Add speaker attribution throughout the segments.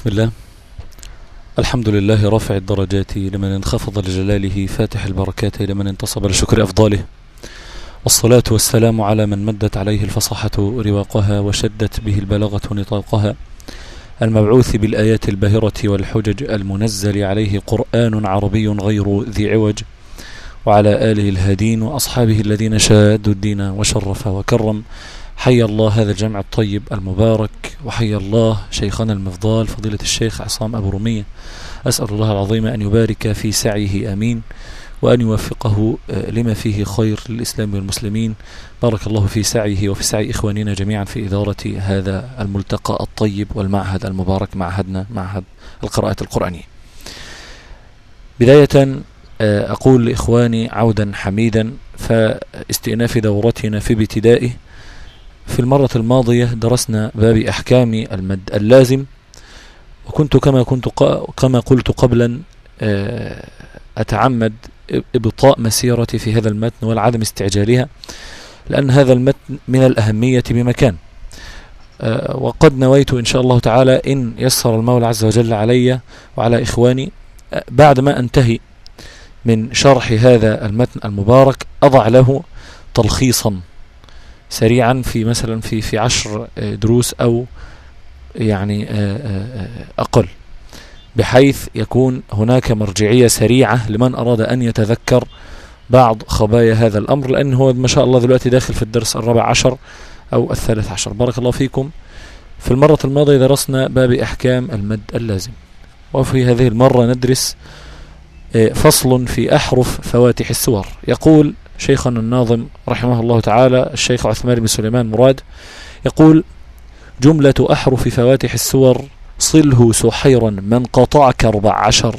Speaker 1: بسم الله. الحمد لله رافع الدرجات لمن انخفض لجلاله فاتح البركات لمن انتصب لشكر أفضاله. والصلاة والسلام على من مدت عليه الفصاحة رواقها وشدت به البلاغة نطاقها. المبعوث بالآيات الباهرة والحجج المنزل عليه قرآن عربي غير ذي عوج. وعلى آله الهادين وأصحابه الذين شادوا الدين وشرف وكرم. حي الله هذا الجمع الطيب المبارك وحي الله شيخنا المفضال فضيلة الشيخ عصام أبو رمية. أسأل الله العظيم أن يبارك في سعيه أمين وأن يوفقه لما فيه خير للإسلام والمسلمين. بارك الله في سعيه وفي سعي إخواننا جميعا في إدارة هذا الملتقى الطيب والمعهد المبارك معهدنا معهد القراءة القرآنية. بداية أقول لإخواني عودا حميدا فاستئناف دورتنا في ابتدائه في المرة الماضية درسنا باب أحكام المد اللازم وكنت كما كنت كما قلت قبلا أتعمد إبطاء مسيرتي في هذا المتن والعدم استعجالها لأن هذا المتن من الأهمية بمكان. وقد نويت إن شاء الله تعالى إن يسر المولى عز وجل علي وعلى إخواني بعد ما أنتهي من شرح هذا المتن المبارك أضع له تلخيصا. سريعا في مثلا في في عشر دروس أو يعني أقل بحيث يكون هناك مرجعية سريعة لمن أراد أن يتذكر بعض خبايا هذا الأمر لأن هو ما شاء الله دلوقتي داخل في الدرس الرابع عشر أو الثالث عشر. بارك الله فيكم. في المرة الماضية درسنا باب أحكام المد اللازم وفي هذه المرة ندرس فصل في أحرف فواتح السور. يقول شيخنا الناظم رحمه الله تعالى الشيخ عثمان بن سليمان مراد يقول جملة أحرف فواتح السور صله سحيرا من قطعك أربع عشر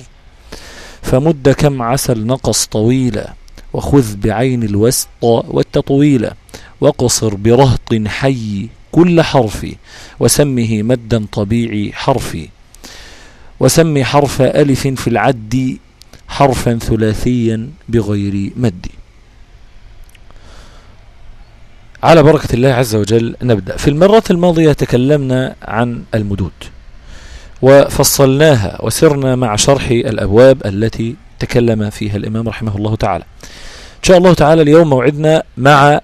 Speaker 1: فمد كم عسل نقص طويلا وخذ بعين الوسط والتطويل وقصر برهط حي كل حرف وسمه مدا طبيعي حرفي وسمي حرف ألف في العد حرفا ثلاثيا بغير مد على بركة الله عز وجل نبدأ. في المرة الماضية تكلمنا عن المدود وفصلناها وسرنا مع شرح الأبواب التي تكلم فيها الإمام رحمه الله تعالى. إن شاء الله تعالى اليوم موعدنا مع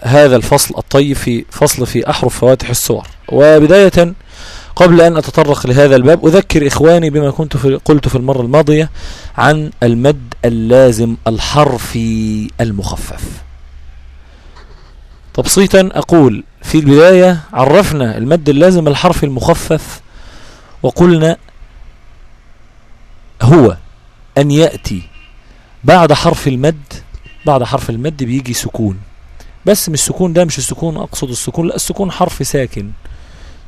Speaker 1: هذا الفصل الطيب في فصل في أحرف فواتح السور. وبداية قبل أن أتطرق لهذا الباب أذكر إخواني بما كنت في قلت في المرة الماضية عن المد اللازم الحرفي المخفف. تبسيطا أقول في البداية عرفنا المد اللازم الحرفي المخفف وقلنا هو أن يأتي. بعد حرف المد بعد حرف المد بيجي سكون. بس مش السكون ده مش السكون أقصد السكون لا السكون حرف ساكن.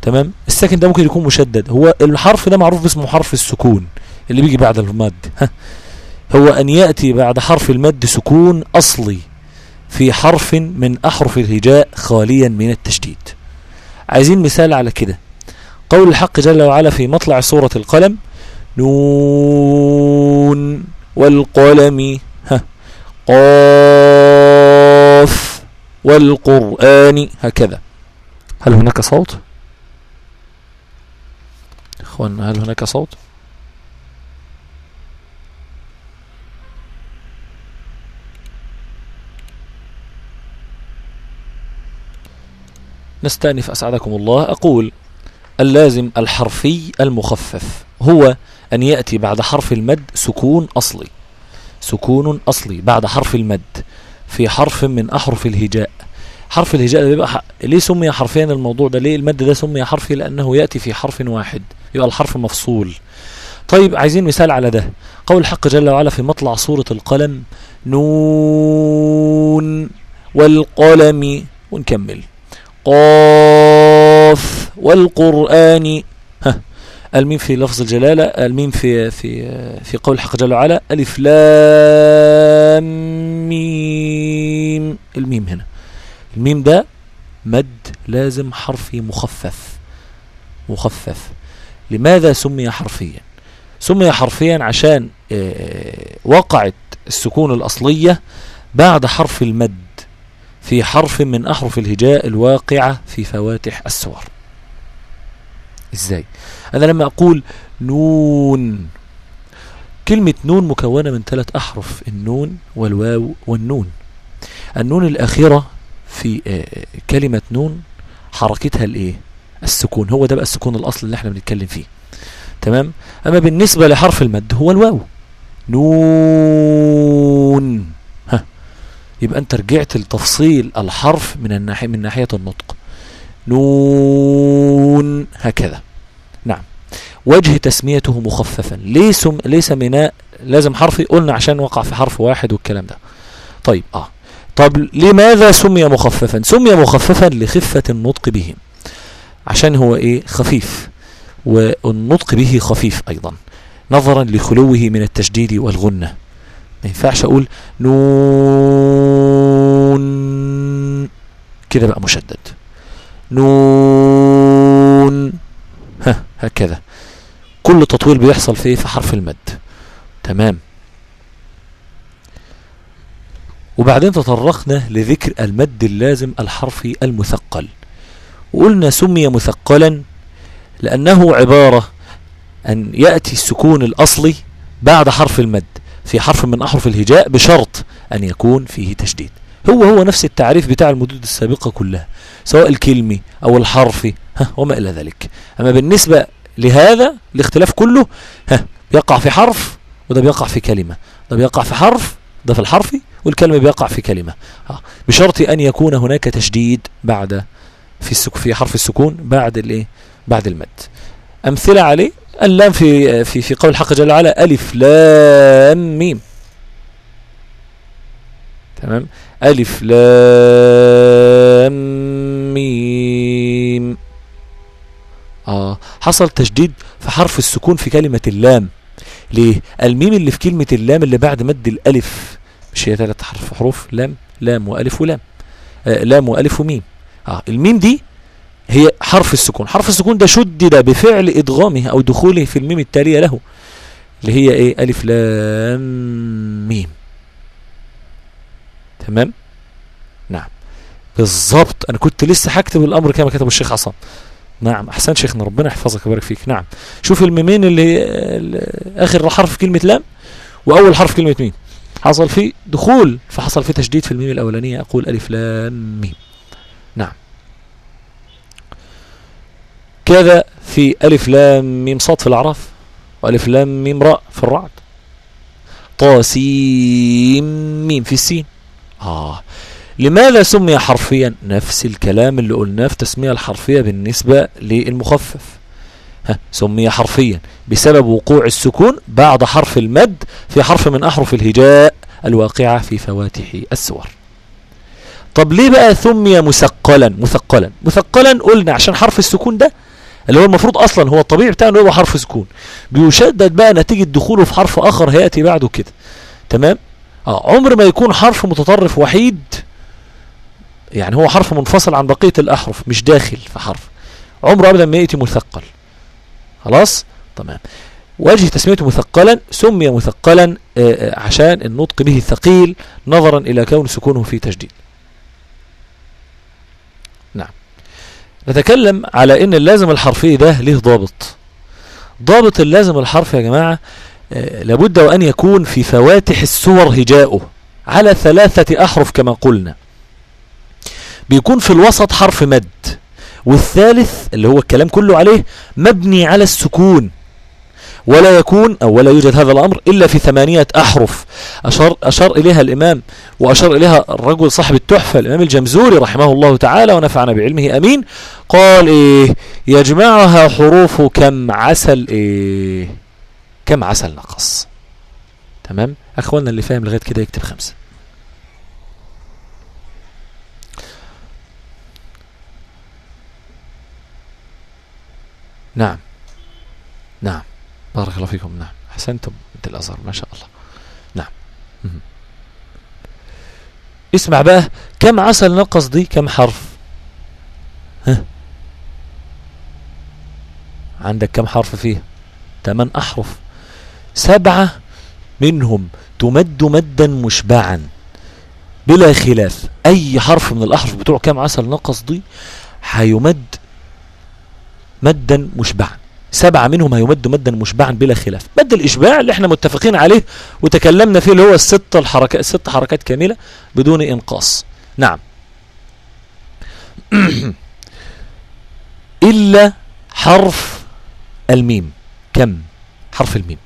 Speaker 1: تمام؟ الساكن ده ممكن يكون مشدد. هو الحرف ده معروف باسمه حرف السكون اللي بيجي بعد المد. هو أن يأتي بعد حرف المد سكون أصلي. في حرف من أحرف الهجاء خاليا من التشديد. عايزين مثال على كده. قول الحق جل وعلا في مطلع سورة القلم. نون والقلم ها قاف والقرآن هكذا. هل هناك صوت؟ اخوانا هل هناك صوت؟ نستأنف أسعدكم الله. أقول اللازم الحرفي المخفف. هو أن يأتي بعد حرف المد سكون أصلي. سكون أصلي بعد حرف المد. في حرف من أحرف الهجاء. حرف الهجاء بيبقى ح... ليه سمي حرفيا الموضوع ده؟ ليه المد ده سمي حرفي؟ لأنه يأتي في حرف واحد. يبقى الحرف مفصول. طيب عايزين مثال على ده. قول الحق جل وعلا في مطلع سورة القلم. نون والقلم. ونكمل. قاف والقرآن. ها. الميم في لفظ الجلالة الميم في في في قول الحق جل وعلا ألف لام ميم. الميم هنا. الميم ده مد لازم حرفي مخفف. مخفف. لماذا سمي حرفيا؟ سمي حرفيا عشان وقعت السكون الأصلية بعد حرف المد. في حرف من أحرف الهجاء الواقعة في فواتح السور. إزاي؟ أنا لما أقول نون كلمة نون مكونة من ثلاث أحرف النون والواو والنون. النون الأخيرة في آه، كلمة نون حركتها الايه السكون. هو ده بقى السكون الأصل اللي إحنا بنتكلم فيه. تمام؟ أما بالنسبة لحرف المد هو الواو. نون. يبقى انت رجعت لتفصيل الحرف من الناحية من ناحية النطق. نون هكذا. نعم. وجه تسميته مخففا. ليه سم ليه سميناه لازم حرفي قلنا عشان وقع في حرف واحد والكلام ده. طيب آه. طب لماذا سمي مخففا؟ سمي مخففا لخفة النطق به. عشان هو إيه؟ خفيف. والنطق به خفيف أيضا. نظرا لخلوه من التشديد والغنة. ما ينفعش أقول نون. كده بقى مشدد. نون. ها هكذا. كل تطويل بيحصل فيه في حرف المد. تمام. وبعدين تطرقنا لذكر المد اللازم الحرفي المثقل. وقلنا سمي مثقلا لأنه عبارة أن يأتي السكون الأصلي بعد حرف المد. في حرف من أحرف الهجاء بشرط أن يكون فيه تشديد. هو هو نفس التعريف بتاع المدود السابقة كلها سواء الكلمي أو الحرفي ها وما إلى ذلك. أما بالنسبة لهذا الاختلاف كله ها بيقع في حرف وده بيقع في كلمة. ده بيقع في حرف ده في الحرفي والكلمة بيقع في كلمة. ها بشرط أن يكون هناك تشديد بعد في السك في حرف السكون بعد الإيه؟ بعد المد. أمثلة عليه اللام في في في قول الحق جل وعلا ألف لام ميم. تمام؟ ألف لام ميم. آه حصل تشديد في حرف السكون في كلمة اللام. ليه؟ الميم اللي في كلمة اللام اللي بعد مد الألف مش هي ثلاث حرف حروف؟ لام لام وألف ولام. آه لام وألف وميم. آه الميم دي هي حرف السكون. حرف السكون ده شدد بفعل إدغامه أو دخوله في الميم التالية له اللي هي إيه؟ ألف لام ميم. تمام؟ نعم. بالظبط أنا كنت لسه هكتب الأمر كما كتبه الشيخ عصام. نعم. أحسن شيخنا ربنا يحفظك ويبارك فيك. نعم. شوف الميمين اللي آخر حرف كلمة لام وأول حرف كلمة ميم. حصل فيه دخول فحصل فيه تشديد في الميم الأولانية. أقول ألف لام ميم. كذا في ألف لام ميم صاد في الأعراف وألف لام ميم راء في الرعد. طاسين ميم في السين. آه. لماذا سمي حرفيا؟ نفس الكلام اللي قلناه في تسمية الحرفية بالنسبة للمخفف. ها سمي حرفيا. بسبب وقوع السكون بعد حرف المد في حرف من أحرف الهجاء الواقعة في فواتح السور. طب ليه بقى سمي مثقلا؟ مثقلا. مثقلا قلنا عشان حرف السكون ده اللي هو المفروض أصلا هو الطبيعي بتاعه انه يبقى حرف سكون. بيشدد بقى نتيجة دخوله في حرف آخر هيأتي بعده كده. تمام؟ آه عمر ما يكون حرف متطرف وحيد يعني هو حرف منفصل عن بقية الأحرف مش داخل في حرف. عمره ابدا ما يأتي مثقل. خلاص؟ تمام. وجه تسميته مثقلا سمي مثقلا آه عشان النطق به ثقيل نظرا إلى كون سكونه فيه تجديد. نتكلم على إن اللازم الحرفي ده له ضابط. ضابط اللازم الحرفي يا جماعة آه لابد وأن يكون في فواتح السور هجاؤه على ثلاثة أحرف كما قلنا. بيكون في الوسط حرف مد والثالث اللي هو الكلام كله عليه مبني على السكون. ولا يكون أو ولا يوجد هذا الأمر إلا في ثمانية أحرف. أشار, أشار إليها الإمام وأشار إليها الرجل صاحب التحفة الإمام الجمزوري رحمه الله تعالى ونفعنا بعلمه. أمين. قال إيه؟ يجمعها حروف كم عسل؟ إيه؟ كم عسل نقص؟ تمام؟ أخواننا اللي فاهم لغاية كده يكتب خمسة. نعم. نعم. بارك الله فيكم. نعم. أحسنتم. أنت الأزهر ما شاء الله. نعم. اسمع بقى كم عسل نقص دي؟ كم حرف؟ ها؟ عندك كم حرف فيه؟ ثمان أحرف. سبعة منهم تمد مدا مشبعا بلا خلاف. أي حرف من الأحرف بتوع كم عسل نقص دي؟ هيمد مدا مشبعا. سبعة منهم هيمد مدا مشبعا بلا خلاف. مد الإشباع اللي إحنا متفقين عليه وتكلمنا فيه اللي هو الست الحركات الست حركات كاملة بدون إنقاص. نعم. إلا حرف الميم. كم؟ حرف الميم.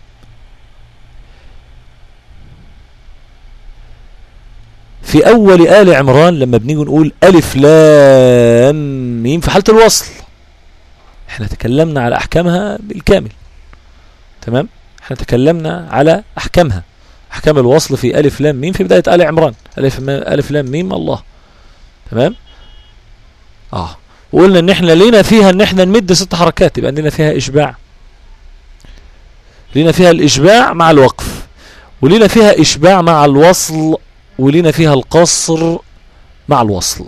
Speaker 1: في أول آل عمران لما بنيجي نقول ألف لام ميم في حالة الوصل. إحنا تكلمنا على أحكامها بالكامل. تمام؟ إحنا تكلمنا على أحكامها. أحكام الوصل في ألف لام ميم في بداية آل عمران. ألف, ألف لام ميم الله. تمام؟ آه. وقلنا إن إحنا لينا فيها إن إحنا نمد ست حركات يبقى عندنا فيها إشباع. لينا فيها الإشباع مع الوقف. ولينا فيها إشباع مع الوصل ولينا فيها القصر مع الوصل.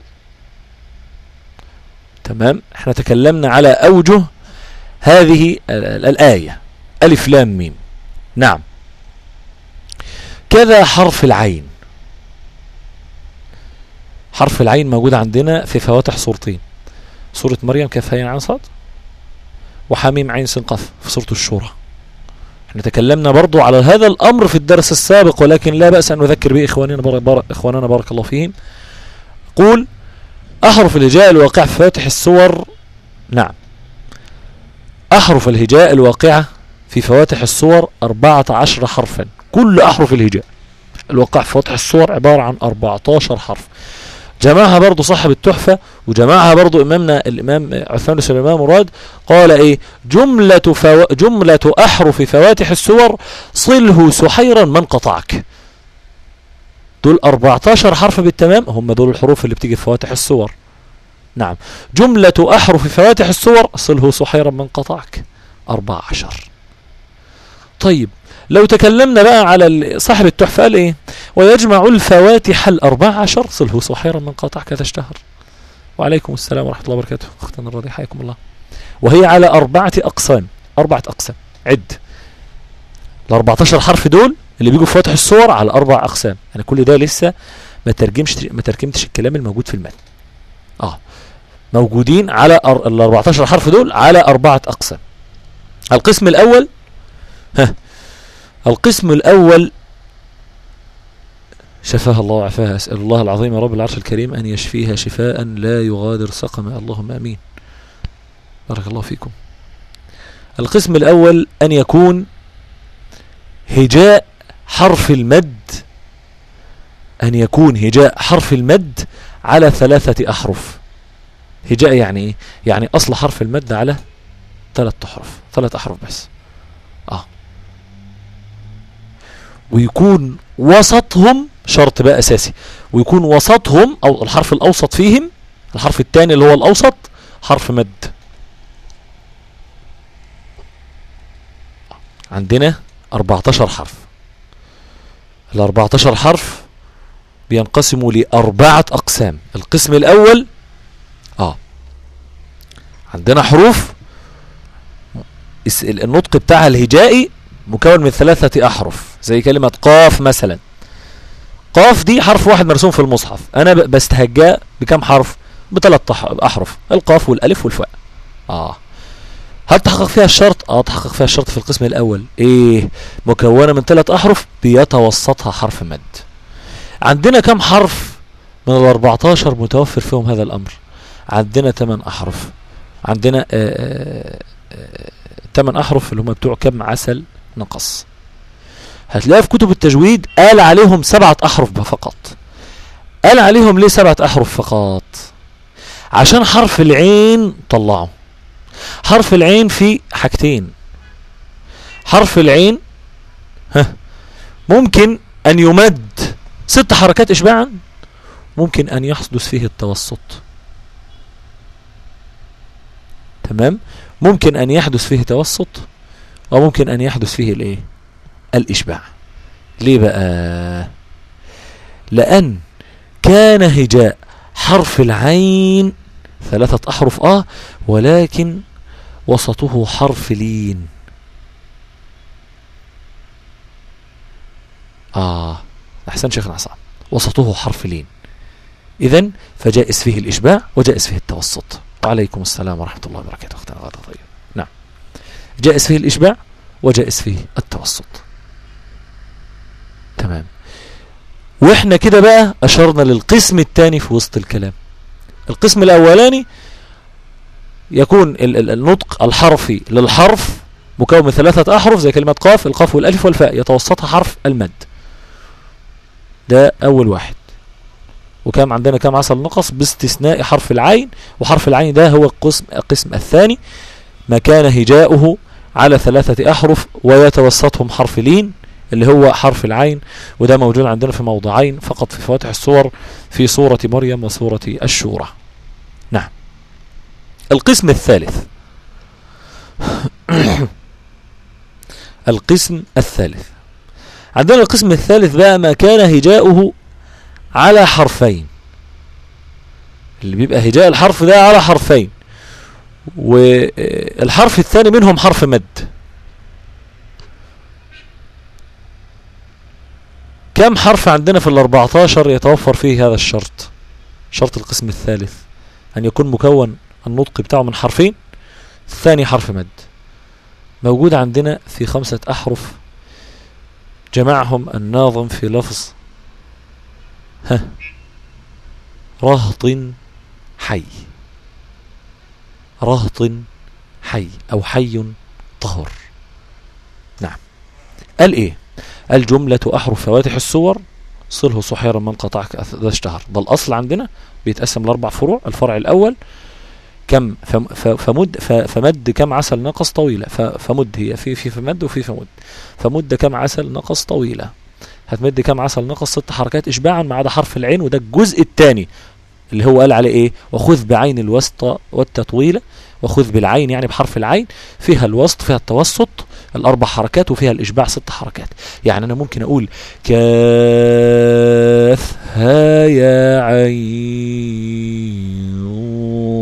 Speaker 1: تمام؟ إحنا تكلمنا على أوجه هذه الآية. ألف لام ميم. نعم. كذا حرف العين. حرف العين موجود عندنا في فواتح صورتين. سورة مريم كاف عن صاد؟ وحميم عين سنقف في سورة الشورى. إحنا تكلمنا برضو على هذا الأمر في الدرس السابق ولكن لا بأس أن نذكر به إخواننا بارك, بارك, إخواننا بارك الله فيهم. قول أحرف الهجاء الواقع في فواتح السور. نعم. أحرف الهجاء الواقعة في فواتح أربعة عشر حرفا. كل أحرف الهجاء الواقع في فواتح السور عبارة عن 14 حرف. جمعها برضو صاحب التحفة وجمعها برضو إمامنا الإمام عثمان سليمان مراد قال إيه؟ جملة, فو... جملة أحرف فواتح السور صله سحيرا من قطعك. دول 14 حرف بالتمام هم دول الحروف اللي بتيجي في فواتح السور نعم. جملة أحرف فواتح السور صله سحيرا من قطعك. 14 طيب لو تكلمنا بقى على صاحب التحفة قال إيه؟ ويجمع الفواتح الأربع عشر صله صحيرا من قاطع كذا اشتهر. وعليكم السلام ورحمة الله وبركاته. أختنا الرضي حياكم الله. وهي على أربعة أقسام. أربعة أقسام. عد. ال 14 حرف دول اللي بيجوا في فاتح الصور على أربع أقسام. يعني كل ده لسه ما ترجمش ما ترجمتش الكلام الموجود في المتن. آه. موجودين على ال 14 حرف دول على أربعة أقسام. القسم الأول ها. القسم الأول شفاها الله وعفاها أسأل الله العظيم رب العرش الكريم أن يشفيها شفاء لا يغادر سقما اللهم أمين. بارك الله فيكم. القسم الأول أن يكون هجاء حرف المد أن يكون هجاء حرف المد على ثلاثة أحرف. هجاء يعني إيه؟ يعني أصل حرف المد على ثلاث أحرف ثلاث أحرف بس. آه. ويكون وسطهم شرط بقى أساسي ويكون وسطهم أو الحرف الأوسط فيهم الحرف الثاني اللي هو الأوسط حرف مد. عندنا 14 حرف. ال 14 حرف بينقسموا لأربعة أقسام. القسم الأول آه عندنا حروف النطق بتاعها الهجائي مكون من ثلاثة أحرف زي كلمة قاف مثلا. قاف دي حرف واحد مرسوم في المصحف. أنا بستهجاه بكم حرف؟ بثلاث أحرف. القاف والألف والفاء. آه. هل تحقق فيها الشرط؟ آه تحقق فيها الشرط في القسم الأول. إيه مكونة من ثلاث أحرف بيتوسطها حرف مد. عندنا كم حرف من ال 14 متوفر فيهم هذا الأمر؟ عندنا 8 أحرف. عندنا 8 أحرف اللي هم بتوع كم عسل نقص. هتلاقي في كتب التجويد قال عليهم سبعة أحرف فقط. قال عليهم ليه سبعة أحرف فقط؟ عشان حرف العين طلعه. حرف العين فيه حاجتين. حرف العين ها ممكن أن يمد ست حركات إشباعا ممكن أن يحدث فيه التوسط. تمام؟ ممكن أن يحدث فيه توسط وممكن أن يحدث فيه الإيه؟ الإشباع. ليه بقى؟ لأن كان هجاء حرف العين ثلاثة أحرف آه ولكن وسطه حرف لين. آه أحسن شيخنا عصام. وسطه حرف لين. إذن فجائز فيه الإشباع وجائز فيه التوسط. وعليكم السلام ورحمة الله وبركاته. أختنا غادة طيب. نعم. جائز فيه الإشباع وجائز فيه التوسط. تمام. وإحنا كده بقى أشرنا للقسم الثاني في وسط الكلام. القسم الأولاني يكون النطق الحرفي للحرف مكون من ثلاثة أحرف زي كلمة قاف القاف والألف والفاء يتوسطها حرف المد. ده أول واحد. وكام عندنا كام عسل نقص؟ باستثناء حرف العين وحرف العين ده هو القسم, القسم الثاني. ما كان هجاؤه على ثلاثة أحرف ويتوسطهم حرف لين اللي هو حرف العين. وده موجود عندنا في موضعين فقط في فواتح الصور في سورة مريم وسورة الشورى. القسم الثالث. القسم الثالث. عندنا القسم الثالث بقى ما كان هجاؤه على حرفين. اللي بيبقى هجاء الحرف ده على حرفين. والحرف الثاني منهم حرف مد. كم حرف عندنا في الأربعتاشر يتوفر فيه هذا الشرط؟ شرط القسم الثالث. أن يكون مكون النطق بتاعه من حرفين الثاني حرف مد. موجود عندنا في خمسة أحرف جمعهم الناظم في لفظ ها رهط حي. رهط حي أو حي طهر. نعم. قال إيه الجملة أحرف فواتح السور صله صحيرا من قطعك ذا اشتهر. ده الأصل عندنا بيتقسم لأربع فروع. الفرع الأول كم فمد فمد كم عسل نقص طويلة فمد هي في في فمد وفي فمد. فمد كم عسل نقص طويلة هتمد كم عسل نقص ست حركات إشباعا ما عدا حرف العين وده الجزء الثاني اللي هو قال عليه إيه؟ وخذ بعين الوسط والتطويلة وخذ بالعين يعني بحرف العين فيها الوسط فيها التوسط الأربع حركات وفيها الإشباع ست حركات. يعني أنا ممكن أقول كاف ها يا عين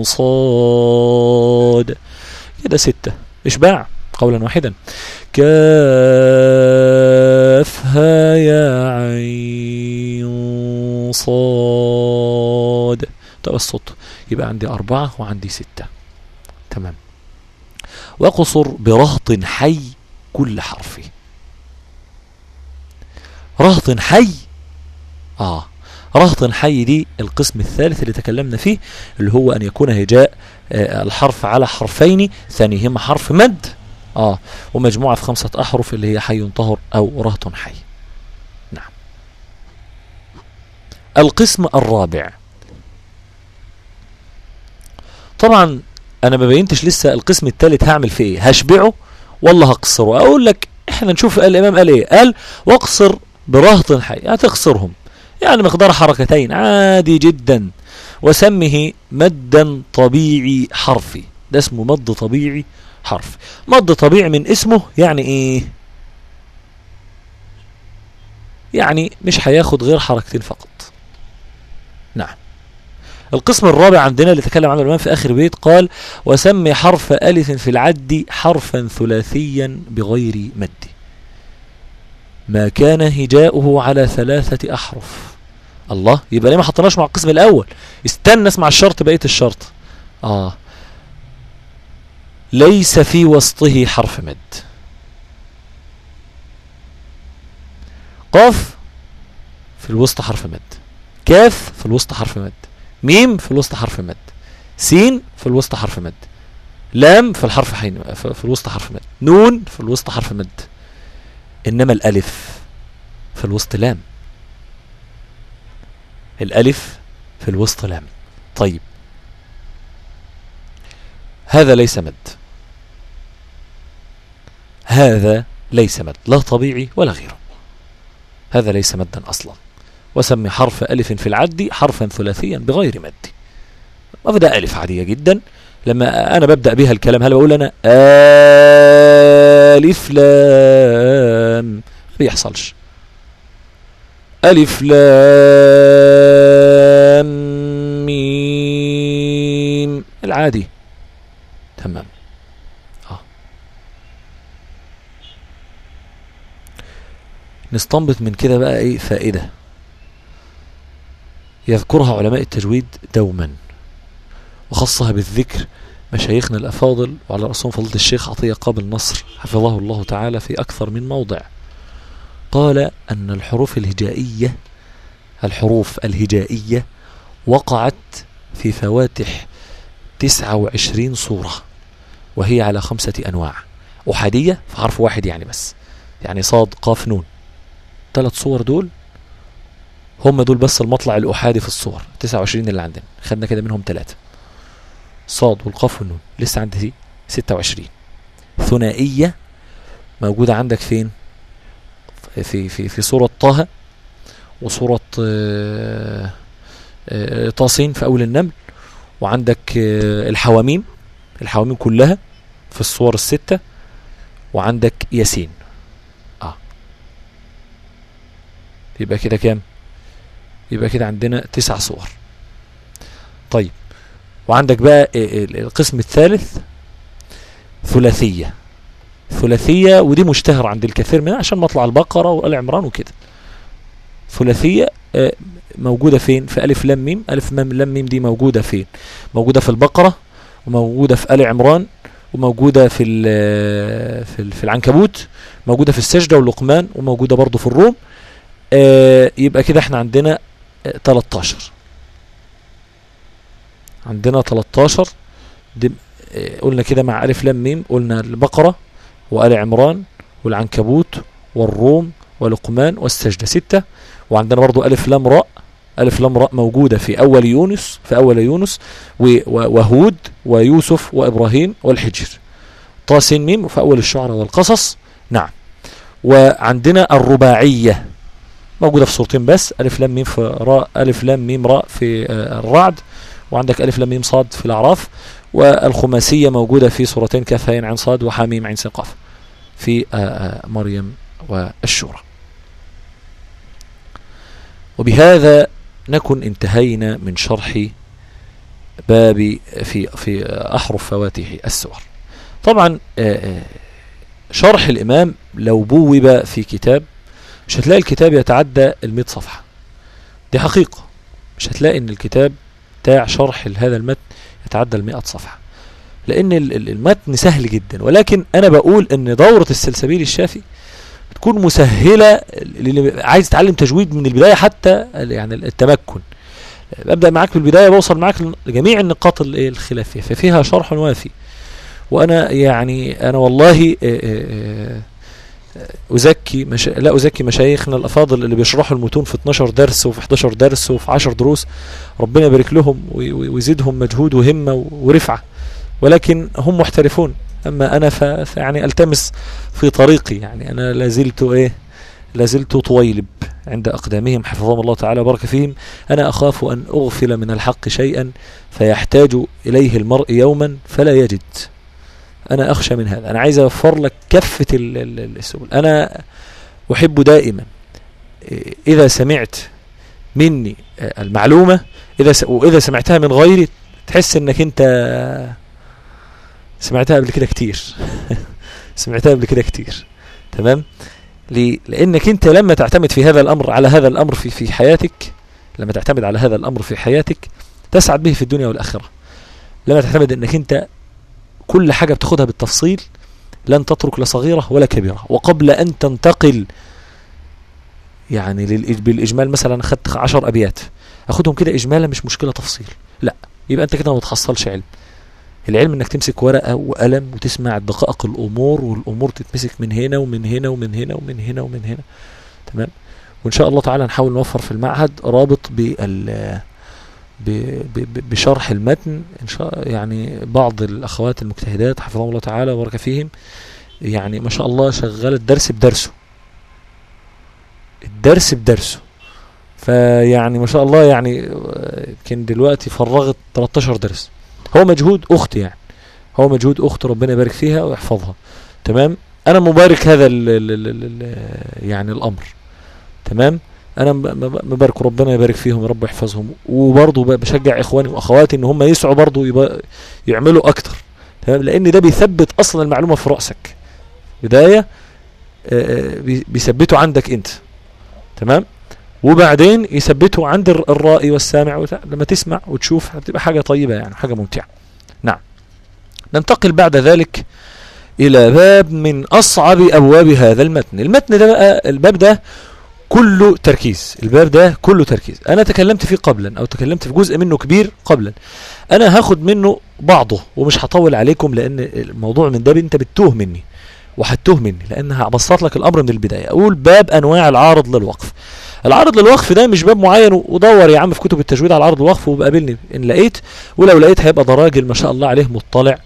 Speaker 1: صاد. كده ستة. إشباع قولا واحدا. كاف ها يا عين صاد. توسط. يبقى عندي أربعة وعندي ستة. تمام. واقصر برهط حي كل حرف. رهط حي آه رهط حي دي القسم الثالث اللي تكلمنا فيه اللي هو أن يكون هجاء آه الحرف على حرفين ثانيهما حرف مد آه ومجموعة في خمسة أحرف اللي هي حي طهر أو رهط حي. نعم. القسم الرابع. طبعا أنا ما بينتش لسه القسم الثالث هعمل فيه إيه؟ هشبعه؟ والله هقصره. أقول لك إحنا نشوف الإمام قال إيه؟ قال واقصر برهط حي. هتقصرهم يعني مقدار حركتين. عادي جدا. وسمه مدا طبيعي حرفي. ده اسمه مد طبيعي حرف مد طبيعي من اسمه يعني إيه؟ يعني مش هياخد غير حركتين فقط. نعم. القسم الرابع عندنا اللي تكلم عنه الإمام في آخر بيت قال وسمي حرف ألف في العد حرفا ثلاثيا بغير مد. ما كان هجاؤه على ثلاثة أحرف. الله يبقى ليه ما حطناش مع القسم الأول؟ استنى اسمع الشرط بقية الشرط. آه. ليس في وسطه حرف مد. قاف في الوسط حرف مد. كاف في الوسط حرف مد. ميم في الوسط حرف مد سين في الوسط حرف مد لام في الحرف حين في الوسط حرف مد نون في الوسط حرف مد. إنما الألف في الوسط لام. الألف في الوسط لام. طيب. هذا ليس مد. هذا ليس مد لا طبيعي ولا غيره. هذا ليس مدا أصلا. وسمي حرف ألف في العد حرفا ثلاثيا بغير مد. وفده ألف عادية جدا. لما أنا ببدأ بها الكلام هل بقول أنا ألف لام؟ ما بيحصلش. ألف لام ميم. العادي. تمام. آه. نستنبط من كده بقى إيه؟ فائدة. يذكرها علماء التجويد دوما وخصها بالذكر مشايخنا الأفاضل وعلى رأسهم فضيلة الشيخ عطية قابل نصر حفظه الله تعالى في أكثر من موضع. قال أن الحروف الهجائية الحروف الهجائية وقعت في فواتح 29 صورة وهي على خمسة أنواع. أحادية في حرف واحد يعني بس يعني صاد قاف نون. ثلاث صور دول هم دول بس المطلع الأحادي في الصور. 29 اللي عندنا. خدنا كده منهم ثلاثة صاد والقاف والنون. لسه عندي 26 ثنائية موجودة عندك فين؟ في في في سورة طه وسورة آه، آه، طاسين في أول النمل. وعندك آه، الحواميم. الحواميم كلها في الصور الستة. وعندك ياسين. آه. يبقى كده كام؟ يبقى كده عندنا تسع صور. طيب وعندك بقى القسم الثالث ثلاثية. ثلاثية ودي مشتهرة عند الكثير منها عشان مطلع البقرة وآل عمران وكده. ثلاثية موجودة فين؟ في ألف لام ميم. ألف مام لام ميم دي موجودة فين؟ موجودة في البقرة وموجودة في آل عمران وموجودة في في في العنكبوت موجودة في السجدة واللقمان وموجودة برضو في الروم. يبقى كده إحنا عندنا 13 عندنا 13 دي قلنا كده مع ألف لام ميم قلنا البقرة وآل عمران والعنكبوت والروم ولقمان والسجدة ستة. وعندنا برضو ألف لام راء ألف لام راء موجودة في أول يونس في أول يونس وهود ويوسف وإبراهيم والحجر. طاسين ميم في أول الشعراء والقصص. نعم. وعندنا الرباعية. موجودة في سورتين بس ألف لام ميم في راء ألف لام ميم راء في الرعد وعندك ألف لام ميم صاد في الأعراف والخماسية موجودة في صورتين كاف عين عين صاد وحاميم عين سقاف في مريم والشورى. وبهذا نكن انتهينا من شرح باب في في أحرف فواتح السور. طبعا شرح الإمام لو بوب في كتاب مش هتلاقي الكتاب يتعدى المئة صفحة. دي حقيقة. مش هتلاقي إن الكتاب بتاع شرح هذا المتن يتعدى المئة صفحة. لأن المتن سهل جدا. ولكن أنا بقول إن دورة السلسبيل الشافي تكون مسهلة اللي عايز يتعلم تجويد من البداية حتى يعني التمكن. ببدأ معاك في البداية بوصل معاك لجميع النقاط الخلافية. ففيها شرح وافي. وأنا يعني أنا والله أزكي مش... لا أزكي مشايخنا الأفاضل اللي بيشرحوا المتون في 12 درس وفي 11 درس وفي 10 دروس ربنا يبارك لهم ويزيدهم مجهود وهمة ورفعة. ولكن هم محترفون. أما أنا ف... فيعني ألتمس في طريقي. يعني أنا لازلت إيه لازلت طويلب عند أقدامهم. حفظهم الله تعالى وبارك فيهم. أنا أخاف أن أغفل من الحق شيئا فيحتاج إليه المرء يوما فلا يجد. أنا أخشى من هذا. أنا عايز أوفر لك كافة السبل. أنا أحب دائما إذا سمعت مني المعلومة إذا وإذا سمعتها من غيري تحس إنك أنت سمعتها قبل كده كتير. سمعتها قبل كده كتير. تمام؟ ليه؟ لأنك أنت لما تعتمد في هذا الأمر على هذا الأمر في في حياتك لما تعتمد على هذا الأمر في حياتك تسعد به في الدنيا والآخرة. لما تعتمد أنك أنت كل حاجة بتاخدها بالتفصيل لن تترك لا صغيرة ولا كبيرة. وقبل أن تنتقل يعني بالإجمال مثلا أخدت عشر أبيات أخدهم كده إجمالا مش مشكلة تفصيل. لا يبقى أنت كده ما بتحصلش علم. العلم إنك تمسك ورقة وقلم وتسمع دقائق الأمور والأمور تتمسك من هنا ومن هنا ومن هنا ومن هنا ومن هنا. تمام؟ وإن شاء الله تعالى نحاول نوفر في المعهد رابط بال بشرح المتن إن شاء يعني بعض الأخوات المجتهدات حفظهم الله تعالى وبارك فيهم يعني ما شاء الله شغال الدرس بدرسه. الدرس بدرسه. فيعني ما شاء الله يعني كان دلوقتي فرغت 13 درس. هو مجهود اخت يعني. هو مجهود أخت ربنا يبارك فيها ويحفظها. تمام؟ أنا مبارك هذا ال ال ال ال يعني الأمر. تمام؟ أنا مبارك ربنا يبارك فيهم يا رب يحفظهم. وبرضه بشجع إخواني وأخواتي إن هم يسعوا برضه يعملوا أكتر. تمام؟ لأن ده بيثبت أصلا المعلومة في رأسك. بداية بيثبته عندك أنت. تمام؟ وبعدين يثبته عند الرائي والسامع لما تسمع وتشوف هتبقى حاجة طيبة يعني حاجة ممتعة. نعم. ننتقل بعد ذلك إلى باب من أصعب أبواب هذا المتن. المتن ده بقى الباب ده كله تركيز. الباب ده كله تركيز. أنا تكلمت فيه قبلا أو تكلمت في جزء منه كبير قبلا. أنا هاخد منه بعضه ومش هطول عليكم لأن الموضوع من ده أنت بتتوه مني وهتوه مني لأن هبسط لك الأمر من البداية. أقول باب أنواع العارض للوقف. العرض للوقف ده مش باب معين ودور يا عم في كتب التجويد على العرض الوقف وبقابلني إن لقيت ولو لقيت هيبقى ده راجل ما شاء الله عليه مطلع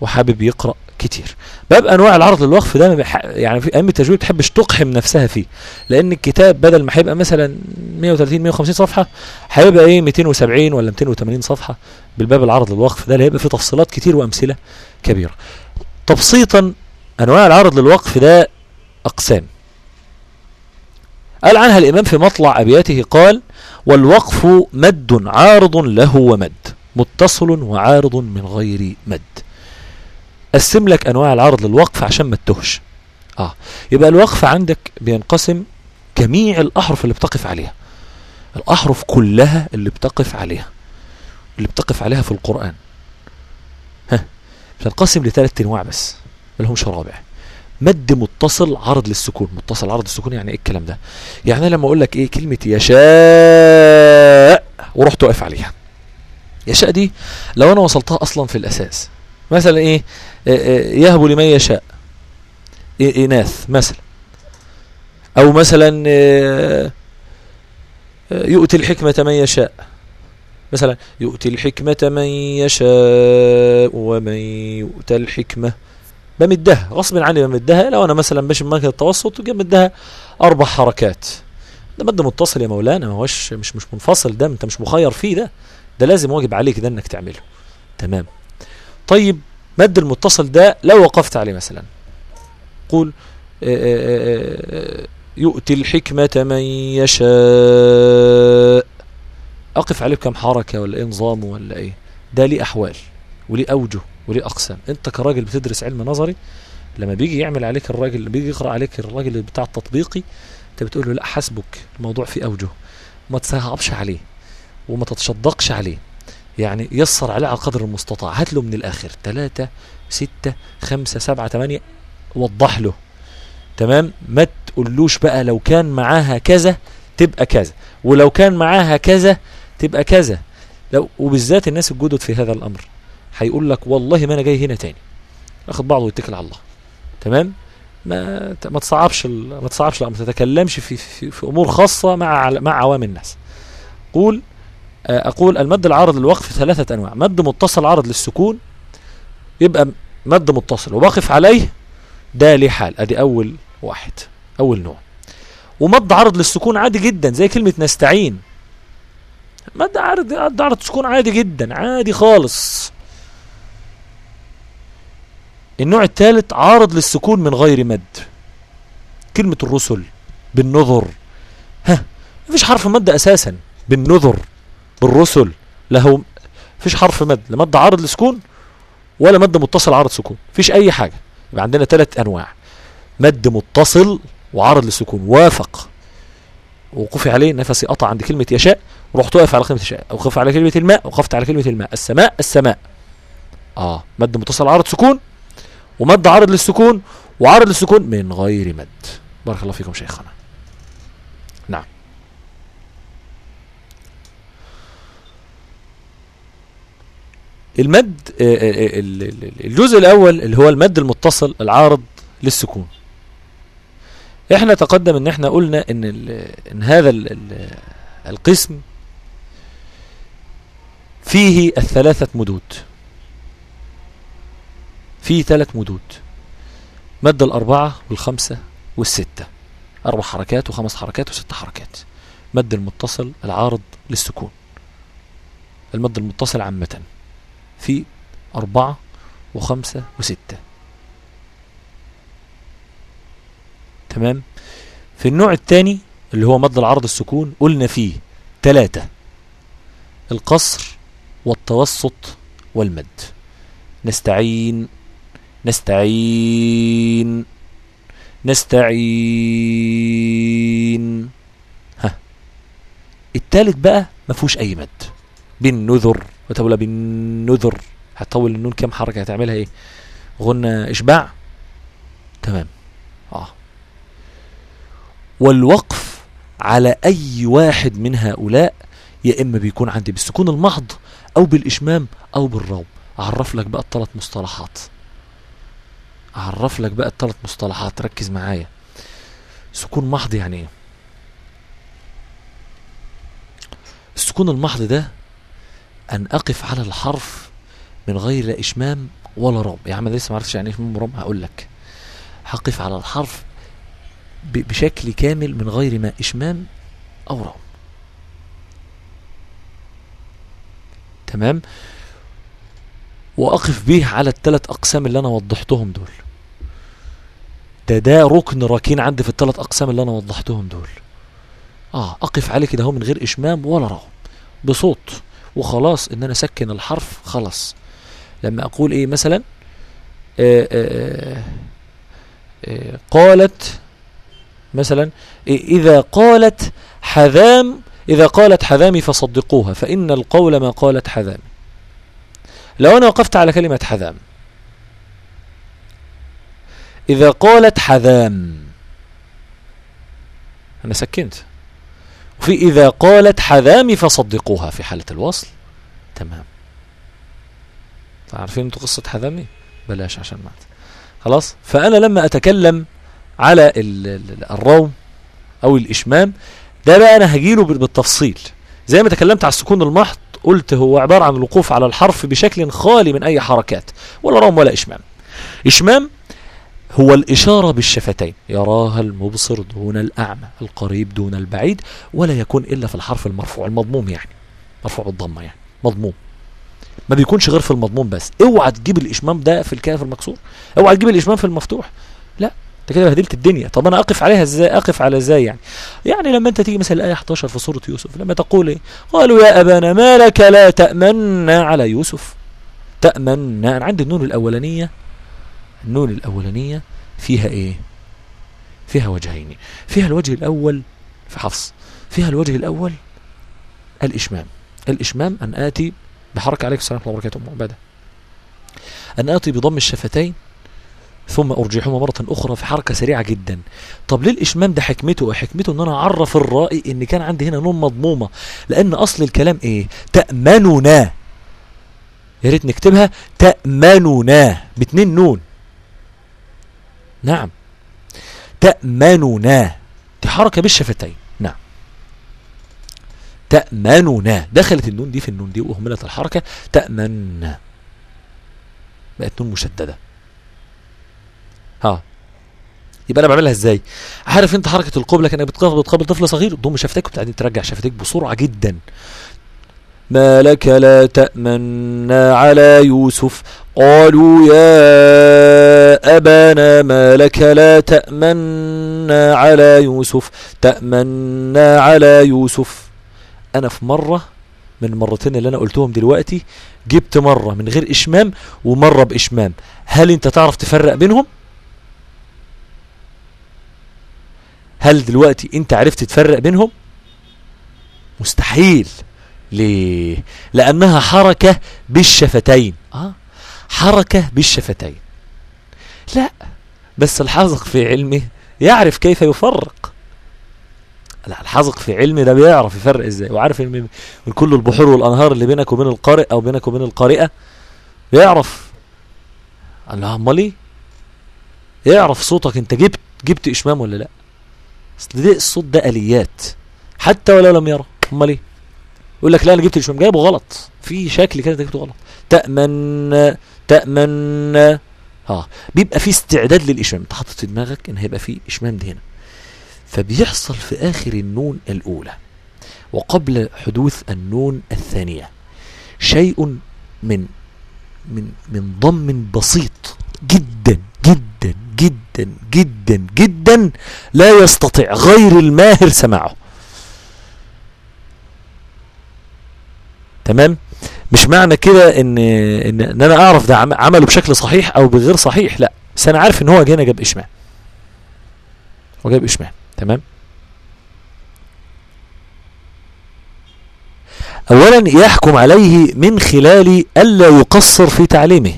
Speaker 1: وحابب يقرأ. كتير. باب أنواع العرض للوقف ده يعني في أيام التجويد تحبش تقحم نفسها فيه لأن الكتاب بدل ما هيبقى مثلا 130 150 صفحة هيبقى إيه؟ 270 ولا 280 صفحة بالباب العرض للوقف ده اللي هيبقى فيه تفصيلات كتير وأمثلة كبيرة. تبسيطا أنواع العرض للوقف ده أقسام. قال عنها الإمام في مطلع أبياته قال والوقف مد عارض له ومد متصل وعارض من غير مد. قسم لك أنواع العرض للوقف عشان ما تتهش آه. يبقى الوقف عندك بينقسم جميع الأحرف اللي بتقف عليها. الأحرف كلها اللي بتقف عليها. اللي بتقف عليها في القرآن. ها. بتنقسم لثلاث أنواع بس. ملهمش رابع. مد متصل عرض للسكون. متصل عرض للسكون يعني إيه الكلام ده؟ يعني لما أقول لك إيه كلمة يشاء ورحت واقف عليها. يشاء دي لو أنا وصلتها أصلا في الأساس. مثلا إيه؟ يهب لمن يشاء. إناث مثلا. أو مثلا يؤتي الحكمة من يشاء. مثلا يؤتي الحكمة من يشاء ومن يؤتى الحكمة. بمدها غصب عني بمدها. لو أنا مثلا ماشي بمركز التوسط بمدها أربع حركات. ده مد متصل يا مولانا. ما هوش مش مش منفصل ده أنت مش مخير فيه ده. ده لازم واجب عليك ده إنك تعمله. تمام. طيب مد المتصل ده لو وقفت عليه مثلا. قول يؤتي الحكمة من يشاء. أقف عليه بكم حركة ولا إيه نظام ولا إيه؟ ده ليه أحوال وليه أوجه وليه أقسام. أنت كراجل بتدرس علم نظري لما بيجي يعمل عليك الراجل بيجي يقرأ عليك الراجل بتاع التطبيقي أنت بتقول له لا حسبك الموضوع فيه أوجه. ما تصعبش عليه وما تتشدقش عليه. يعني يسر عليه على قدر المستطاع. هات له من الآخر. ثلاثة ستة خمسة سبعة ثمانية. وضح له. تمام؟ ما تقولوش بقى لو كان معاها كذا تبقى كذا. ولو كان معاها كذا تبقى كذا. لو وبالذات الناس الجدد في هذا الأمر. هيقول لك والله ما أنا جاي هنا تاني. اخد بعضه ويتكل على الله. تمام؟ ما ما تصعبش ما تصعبش ما تتكلمش في, في, في أمور خاصة مع مع عوام الناس. قول أقول المد العارض للوقف ثلاثة أنواع. مد متصل عارض للسكون يبقى مد متصل وواقف عليه ده ليه حال. أدي أول واحد أول نوع. ومد عرض للسكون عادي جدا زي كلمة نستعين. مد عرض مد عرض سكون عادي جدا عادي خالص. النوع الثالث عارض للسكون من غير مد. كلمة الرسل بالنذر. ها مفيش حرف مد أساسا بالنذر. بالرسل له مفيش حرف مد لا مد عارض لسكون ولا مد متصل عارض سكون مفيش أي حاجة. يبقى عندنا ثلاث أنواع. مد متصل وعارض للسكون وافق. وقفي عليه نفسي قطع عند كلمة يشاء ورحت واقف على كلمة يشاء. وقف على كلمة الماء وقفت على كلمة الماء. السماء السماء. آه مد متصل عارض سكون ومد عارض للسكون وعارض للسكون من غير مد. بارك الله فيكم شيخنا نعم المد الجزء الأول اللي هو المد المتصل العارض للسكون. إحنا تقدم إن إحنا قلنا إن إن هذا القسم فيه الثلاثة مدود. في ثلاث مدود. مد الأربعة والخمسة والستة. أربع حركات وخمس حركات وست حركات. مد المتصل العارض للسكون. المد المتصل عامة. في أربعة وخمسة وستة. تمام؟ في النوع الثاني اللي هو مد العرض السكون قلنا فيه ثلاثة القصر والتوسط والمد. نستعين نستعين نستعين. ها. التالت بقى ما فيهوش أي مد. بالنذر. وتقول بالنذر. هتطول النون كام حركة؟ هتعملها إيه؟ غنى إشباع. تمام. آه. والوقف على أي واحد من هؤلاء يا إما بيكون عندي بالسكون المحض أو بالإشمام أو بالروم أعرف لك بقى الثلاث مصطلحات. أعرف لك بقى الثلاث مصطلحات. ركز معايا. سكون محض يعني إيه؟ السكون المحض ده أن أقف على الحرف من غير لا إشمام ولا رم يا عم لسه ما عرفتش يعني إيه إشمام ورم هقول لك. هقف على الحرف بشكل كامل من غير ما إشمام أو رم تمام؟ وأقف به على الثلاث أقسام اللي أنا وضحتهم دول. ده ده ركن ركين عندي في الثلاث أقسام اللي أنا وضحتهم دول. آه أقف عليه كده هو من غير إشمام ولا رغم بصوت. وخلاص إن أنا أسكن الحرف خلاص. لما أقول إيه مثلا؟ آه آه آه قالت مثلا إذا قالت حذام إذا قالت حذامي فصدقوها فإن القول ما قالت حذامي. لو أنا وقفت على كلمة حذام. إذا قالت حذام أنا سكنت. وفي إذا قالت حذامي فصدقوها في حالة الوصل. تمام. عارفين أنتوا قصة حذامي؟ بلاش عشان مات. خلاص؟ فأنا لما أتكلم على ال- ال- الروم أو الإشمام ده بقى أنا هجيله بال- بالتفصيل. زي ما تكلمت على السكون المحض قلت هو عبارة عن الوقوف على الحرف بشكل خالي من أي حركات ولا روم ولا إشمام. إشمام هو الإشارة بالشفتين. يراها المبصر دون الأعمى القريب دون البعيد ولا يكون إلا في الحرف المرفوع المضموم يعني. مرفوع بالضمة يعني. مضموم. ما بيكونش غير في المضموم بس. اوعى تجيب الإشمام ده في الكاف المكسور. اوعى تجيب الإشمام في المفتوح. لا. انت كده بهدلت الدنيا. طب أنا أقف عليها إزاي؟ أقف على إزاي يعني؟ يعني لما أنت تيجي مثلا الآية 11 في سورة يوسف لما تقول إيه؟ قالوا يا أبانا ما لك لا تامنا على يوسف. تامنا أنا عندي النون الأولانية. النون الأولانية فيها إيه؟ فيها وجهين. فيها الوجه الأول في حفص. فيها الوجه الأول الإشمام. الإشمام أن آتي بحركة عليك السلام ورحمة الله وبركاته. أن آتي بضم الشفتين ثم أرجحهما مرة أخرى في حركة سريعة جدا. طب ليه الإشمام ده حكمته؟ حكمته أن أنا أعرف الرائي أن كان عندي هنا نون مضمومة. لأن أصل الكلام إيه؟ تأمننا. يا ريت نكتبها تأمننا. باتنين نون. نعم. تأمننا. دي حركة بالشفتين. نعم. تأمننا. دخلت النون دي في النون دي وأهملت الحركة. تأمنا بقت نون مشددة ها. يبقى أنا بعملها إزاي؟ عارف أنت حركة القبلة كأنك بتقابل بتقابل طفل صغير تضم شفتيك وبعدين ترجع شفتيك بسرعة جدا. ما لك لا تأمنا على يوسف. قالوا يا أبانا ما لك لا تأمنا على يوسف تأمنا على يوسف أنا في مرة من المرتين اللي أنا قلتهم دلوقتي جبت مرة من غير إشمام ومرة بإشمام هل أنت تعرف تفرق بينهم؟ هل دلوقتي أنت عرفت تفرق بينهم؟ مستحيل ليه؟ لأنها حركة بالشفتين آه حركة بالشفتين. لا بس الحاذق في علمه يعرف كيف يفرق. لا الحاذق في علمه ده بيعرف يفرق إزاي؟ وعارف من كل البحور والأنهار اللي بينك وبين القارئ أو بينك وبين القارئة بيعرف الله أمال إيه؟ يعرف صوتك أنت جبت جبت إشمام ولا لا؟ أصل ده الصوت ده آليات. حتى ولو لم يرى. أمال إيه؟ يقول لك لا أنا جبت الإشمام. جايبه غلط. في شكل كده جبته غلط. تأمن تأمن. ها بيبقى في استعداد للإشمام. أنت حاطط في دماغك إن هيبقى في إشمام ده هنا. فبيحصل في آخر النون الأولى وقبل حدوث النون الثانية شيء من من من ضم بسيط جدا جدا جدا جدا جدا لا يستطيع غير الماهر سماعه. تمام؟ مش معنى كده ان ان, إن أنا أعرف ده عم- عمله بشكل صحيح أو بغير صحيح لا. بس أنا عارف إن هو هنا جاب اشمام هو جاب اشمام تمام؟ اولا يحكم عليه من خلال ألا يقصر في تعليمه.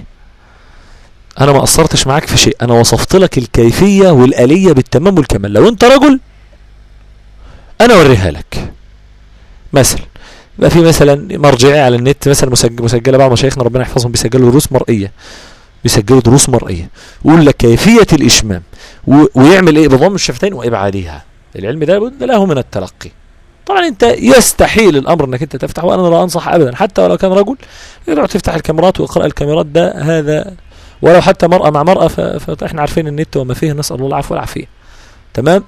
Speaker 1: أنا ما قصرتش معاك في شيء. أنا وصفت لك الكيفية والآلية بالتمام والكمال. لو أنت رجل أنا أوريها لك. مثلا يبقى في مثلا مرجعية على النت مثلا مسجل مسجلة بعض مشايخنا ربنا يحفظهم بيسجلوا دروس مرئية. بيسجلوا دروس مرئية. ويقول لك كيفية الإشمام. و- ويعمل إيه؟ بضم الشفتين وإبعادها العلم ده له من التلقي. طبعا أنت يستحيل الأمر إنك أنت تفتح وأنا لا أنصح ابدا. حتى ولو كان رجل يقدر تفتح الكاميرات واقراء الكاميرات ده هذا ولو حتى مرأة مع مرأة فاحنا عارفين النت وما فيه نسأل الله العفو والعافية. تمام؟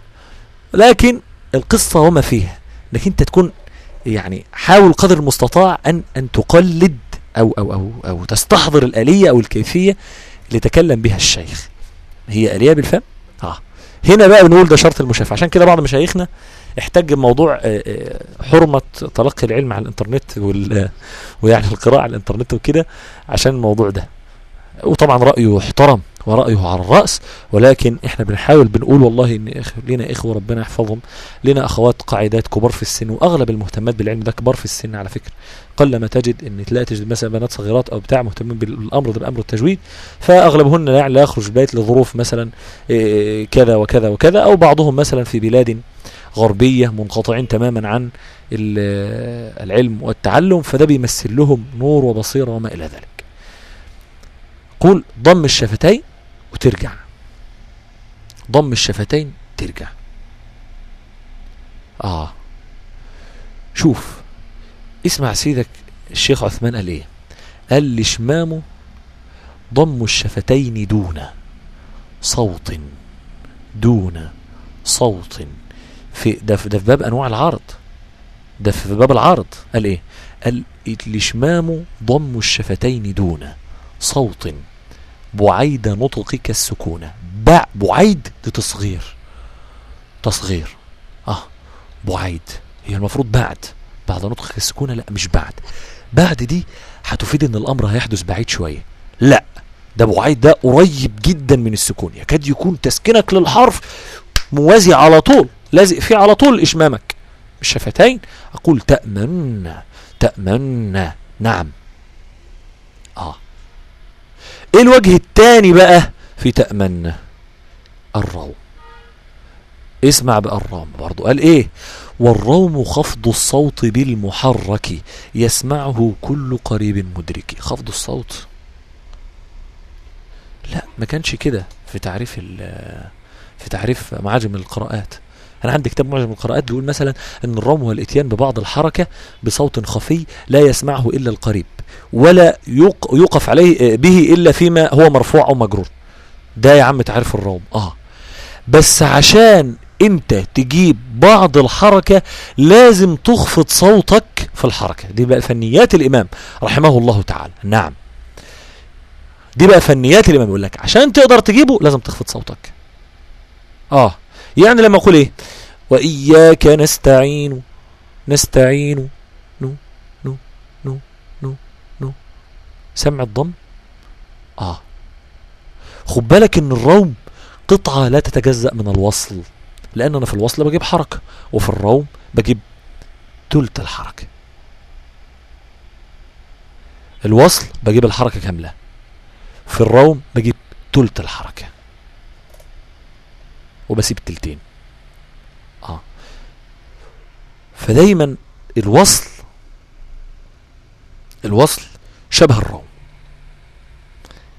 Speaker 1: لكن القصة وما فيها. إنك أنت تكون يعني حاول قدر المستطاع أن أن تقلد أو أو أو أو تستحضر الآلية أو الكيفية اللي تكلم بها الشيخ. هي آلية بالفم؟ آه. هنا بقى بنقول ده شرط المشافعة. عشان كده بعض مشايخنا احتج بموضوع آه، آه، حرمة تلقي العلم على الإنترنت وال آه، ويعني القراءة على الإنترنت وكده عشان الموضوع ده. وطبعا رأيه احترم. ورأيه على الرأس ولكن إحنا بنحاول بنقول والله إن إخ... لنا إخوة ربنا يحفظهم لنا أخوات قاعدات كبار في السن وأغلب المهتمات بالعلم ده كبار في السن على فكرة. قل ما تجد إن تلاقي تجد مثلا بنات صغيرات أو بتاع مهتمين بالأمر ده بأمر التجويد فأغلبهن يعني لا يخرج البيت لظروف مثلا إيه، كذا وكذا وكذا أو بعضهم مثلا في بلاد غربية منقطعين تماما عن ال- العلم والتعلم فده بيمثل لهم نور وبصيرة وما إلى ذلك. قول ضم الشفتين وترجع. ضم الشفتين ترجع. آه. شوف اسمع سيدك الشيخ عثمان قال إيه؟ قال الاشمام ضم الشفتين دون صوت دون صوت. في ده في, ده في باب أنواع العرض. ده في باب العرض. قال إيه؟ قال الاشمام ضم الشفتين دون صوت. بعيد نطقك السكونة بع بعيد ده تصغير. تصغير آه بعيد. هي المفروض بعد. بعد نطقك السكونة لا مش بعد. بعد دي هتفيد إن الأمر هيحدث بعيد شوية. لا ده بعيد ده قريب جدا من السكون. يكاد يكون تسكينك للحرف موازي على طول. لازق فيه على طول إشمامك. الشفتين أقول تأمن. تأمن. نعم. آه. إيه الوجه الثاني بقى؟ في تأمن الروم. اسمع بقى الروم برضو. قال إيه؟ والروم خفض الصوت بالمحرك يسمعه كل قريب مدرك خفض الصوت؟ لا ما كانش كده في تعريف في تعريف معاجم القراءات. أنا عندي كتاب معجم القراءات بيقول مثلا إن الروم هو الإتيان ببعض الحركة بصوت خفي لا يسمعه إلا القريب. ولا يوق يوقف عليه به إلا فيما هو مرفوع أو مجرور. ده يا عم تعرف الروم. آه. بس عشان أنت تجيب بعض الحركة لازم تخفض صوتك في الحركة. دي بقى فنيات الإمام رحمه الله تعالى. نعم. دي بقى فنيات الإمام. يقول لك عشان تقدر تجيبه لازم تخفض صوتك. آه. يعني لما أقول إيه؟ وإياك نستعين نستعين. سمع الضم؟ آه. خد بالك إن الروم قطعة لا تتجزأ من الوصل لأن أنا في الوصل بجيب حركة وفي الروم بجيب تلت الحركة. الوصل بجيب الحركة كاملة في الروم بجيب تلت الحركة. وبسيب التلتين. آه. فدايما الوصل الوصل شبه الروم.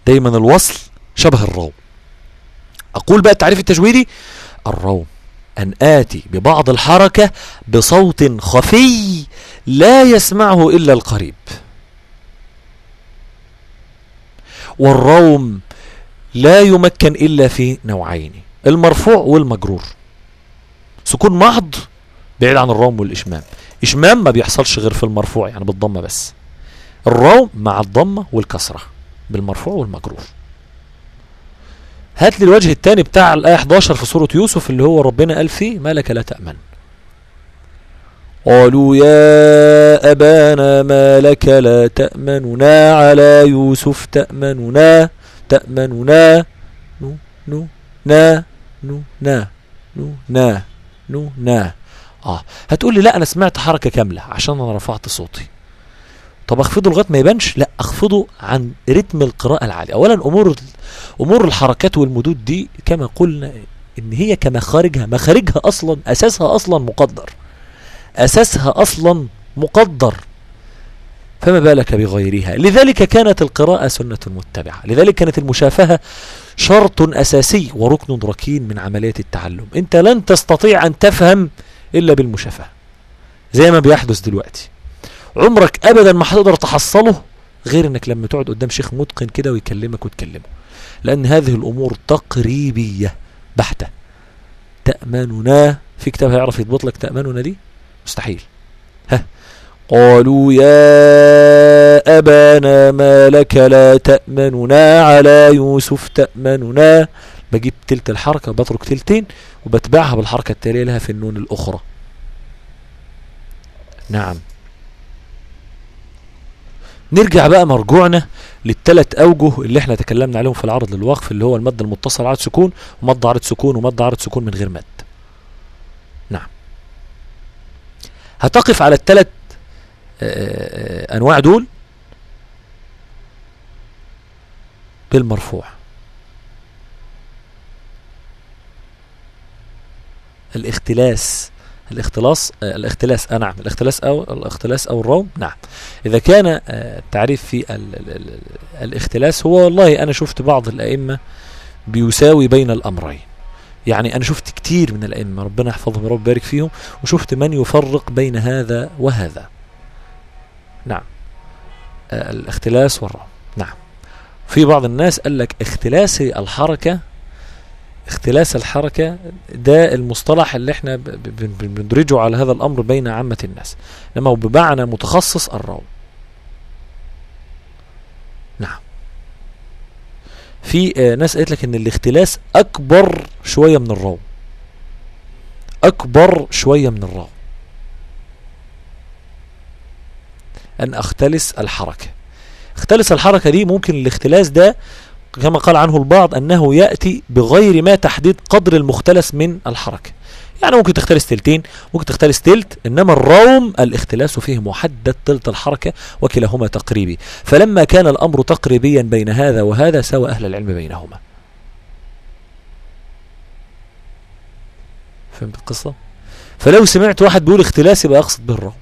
Speaker 1: دايما الوصل شبه الروم. أقول بقى التعريف التجويدي. الروم أن آتي ببعض الحركة بصوت خفي لا يسمعه إلا القريب. والروم لا يمكن إلا في نوعين المرفوع والمجرور. سكون محض بعيد عن الروم والإشمام. إشمام ما بيحصلش غير في المرفوع يعني بالضمة بس. الروم مع الضمة والكسرة. بالمرفوع والمجرور هات لي الوجه الثاني بتاع الايه 11 في سورة يوسف اللي هو ربنا قال فيه ما لك لا تأمن. قالوا يا أبانا ما لك لا تأمننا على يوسف تأمننا تأمننا نو نو نا نو نا نو نا نو نا. آه هتقول لي لا أنا سمعت حركة كاملة عشان أنا رفعت صوتي. طب أخفضه لغاية ما يبانش؟ لا أخفضه عن رتم القراءة العالي اولا أمور أمور الحركات والمدود دي كما قلنا إن هي كمخارجها مخارجها أصلا أساسها أصلا مقدر. أساسها أصلا مقدر. فما بالك بغيرها؟ لذلك كانت القراءة سنة متبعة. لذلك كانت المشافهة شرط أساسي وركن ركين من عملية التعلم. أنت لن تستطيع أن تفهم إلا بالمشافهة زي ما بيحدث دلوقتي. عمرك أبدا ما هتقدر تحصله غير إنك لما تقعد قدام شيخ متقن كده ويكلمك وتكلمه. لأن هذه الأمور تقريبية. بحتة. تأمننا في كتاب هيعرف يضبط لك تأمننا دي؟ مستحيل. ها. قالوا يا أبانا ما لك لا تأمننا على يوسف تأمننا. بجيب تلت الحركة بترك تلتين وبتبعها بالحركة التالية لها في النون الأخرى. نعم. نرجع بقى مرجوعنا للثلاث أوجه اللي إحنا تكلمنا عليهم في العرض للوقف اللي هو المد المتصل عرض سكون ومد عرض سكون ومد عرض سكون من غير مد. نعم. هتقف على الثلاث أنواع دول بالمرفوع. الاختلاس الاختلاس آه الاختلاس آه نعم الاختلاس أو الاختلاس أو الروم نعم. إذا كان آه التعريف في ال ال ال الاختلاس هو والله أنا شفت بعض الأئمة بيساوي بين الأمرين. يعني أنا شفت كتير من الأئمة ربنا يحفظهم ورب يبارك فيهم وشفت من يفرق بين هذا وهذا. نعم. آه الاختلاس والروم. نعم. في بعض الناس قال لك اختلاس الحركة اختلاس الحركة ده المصطلح اللي إحنا بندرجه على هذا الأمر بين عامة الناس. لما هو بمعنى متخصص الروم نعم. في آه ناس قالت لك إن الاختلاس أكبر شوية من الروم أكبر شوية من الروم أن أختلس الحركة. اختلس الحركة دي ممكن الاختلاس ده كما قال عنه البعض أنه يأتي بغير ما تحديد قدر المختلس من الحركة. يعني ممكن تختلس تلتين ممكن تختلس تلت إنما الروم الاختلاس فيه محدد تلت الحركة وكلاهما تقريبي. فلما كان الأمر تقريبيا بين هذا وهذا سوى أهل العلم بينهما. فهمت القصة؟ فلو سمعت واحد بيقول اختلاس يبقى أقصد به الروم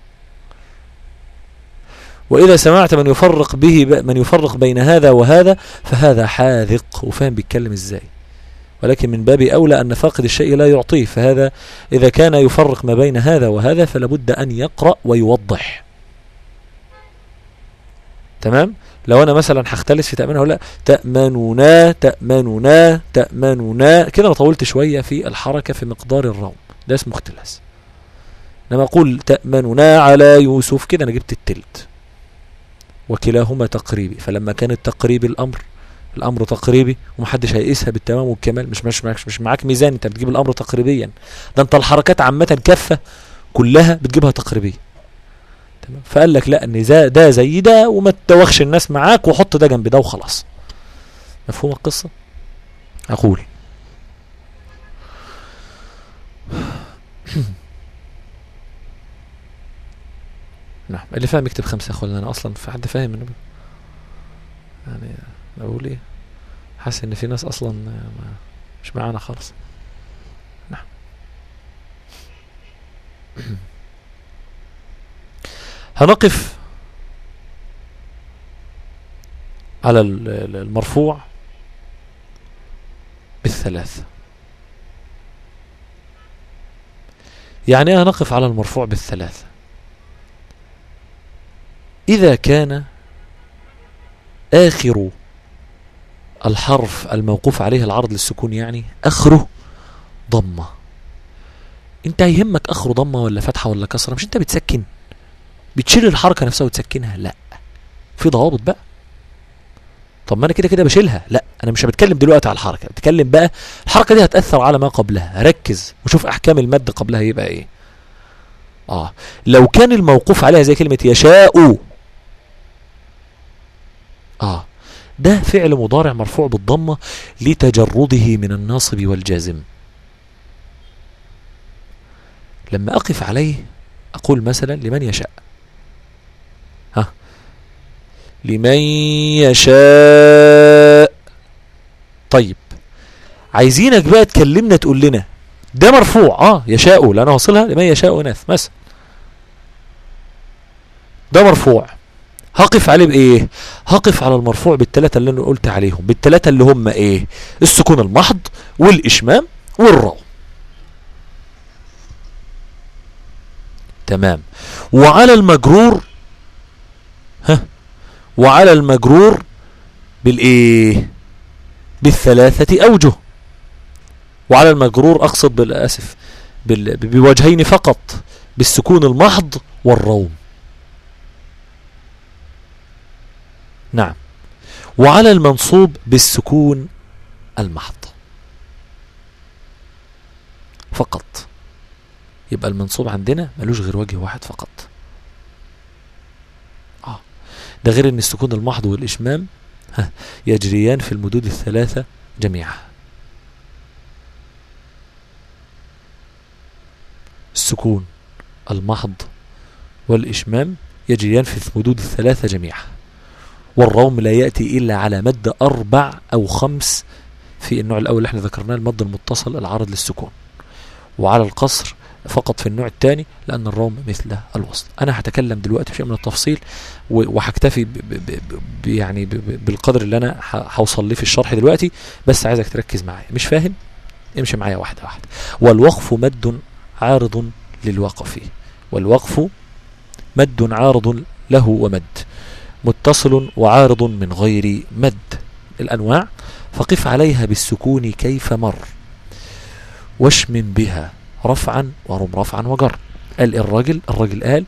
Speaker 1: وإذا سمعت من يفرق به من يفرق بين هذا وهذا فهذا حاذق وفاهم بيتكلم إزاي. ولكن من باب أولى أن فاقد الشيء لا يعطيه فهذا إذا كان يفرق ما بين هذا وهذا فلابد أن يقرأ ويوضح. تمام؟ لو أنا مثلا هختلس في تأمينه لا تأمننا تأمننا تأمننا كده أنا طولت شوية في الحركة في مقدار الروم ده اسمه اختلاس. لما أقول تأمننا على يوسف كده أنا جبت التلت. وكلاهما تقريبي. فلما كان التقريبي الأمر الأمر تقريبي ومحدش هيقيسها بالتمام والكمال. مش مش مش, مش معاك ميزان. أنت بتجيب الأمر تقريبيا. ده أنت الحركات عامة كافة كلها بتجيبها تقريبيا تمام؟ فقال لك لا إن ده ده زي ده وما تدوخش الناس معاك وحط ده جنب ده وخلاص. مفهوم القصة؟ أقول. نعم. اللي فاهم يكتب خمسة يا أنا أصلا في حد فاهم إنه يعني أقول إيه حاسس إن في ناس أصلا مش معانا خالص. نعم. هنقف على المرفوع بالثلاثة يعني إيه هنقف على المرفوع بالثلاثة إذا كان آخر الحرف الموقوف عليه العرض للسكون يعني آخره ضمة. أنت يهمك آخره ضمة ولا فتحة ولا كسرة؟ مش أنت بتسكن بتشيل الحركة نفسها وتسكنها؟ لا. في ضوابط بقى. طب ما أنا كده كده بشيلها. لا أنا مش بتكلم دلوقتي على الحركة بتكلم بقى الحركة دي هتأثر على ما قبلها. ركز وشوف أحكام المد قبلها يبقى إيه. آه. لو كان الموقوف عليها زي كلمة يشاء آه. ده فعل مضارع مرفوع بالضمة لتجرده من الناصب والجازم. لما أقف عليه أقول مثلا لمن يشاء. ها؟ لمن يشاء. طيب. عايزينك بقى تكلمنا تقول لنا ده مرفوع. آه يشاء. لأنه وصلها لمن يشاء ناس مثلا. ده مرفوع. هقف عليه بإيه؟ هقف على المرفوع بالثلاثه اللي أنا قلت عليهم بالثلاثه اللي هم إيه؟ السكون المحض والإشمام والراء. تمام. وعلى المجرور ها؟ وعلى المجرور بالإيه؟ بالثلاثة أوجه. وعلى المجرور أقصد بالآسف بال- بوجهين فقط بالسكون المحض والروم. نعم. وعلى المنصوب بالسكون المحض. فقط. يبقى المنصوب عندنا ملوش غير وجه واحد فقط. آه. ده غير إن السكون المحض والإشمام يجريان في المدود الثلاثة جميعا. السكون المحض والإشمام يجريان في المدود الثلاثة جميعا. والروم لا يأتي إلا على مد أربع أو خمس في النوع الأول. اللي إحنا ذكرناه المد المتصل العارض للسكون. وعلى القصر فقط في النوع الثاني لأن الروم مثل الوصل أنا هتكلم دلوقتي بشيء من التفصيل وهكتفي يعني بالقدر اللي أنا هوصل ليه في الشرح دلوقتي. بس عايزك تركز معايا. مش فاهم؟ امشي معايا واحدة واحدة. والوقف مد عارض للوقف. والوقف مد عارض له ومد. متصل وعارض من غير مد. الأنواع فقف عليها بالسكون كيف مر واشمم بها رفعا ورم رفعا وجر. قال الراجل الراجل قال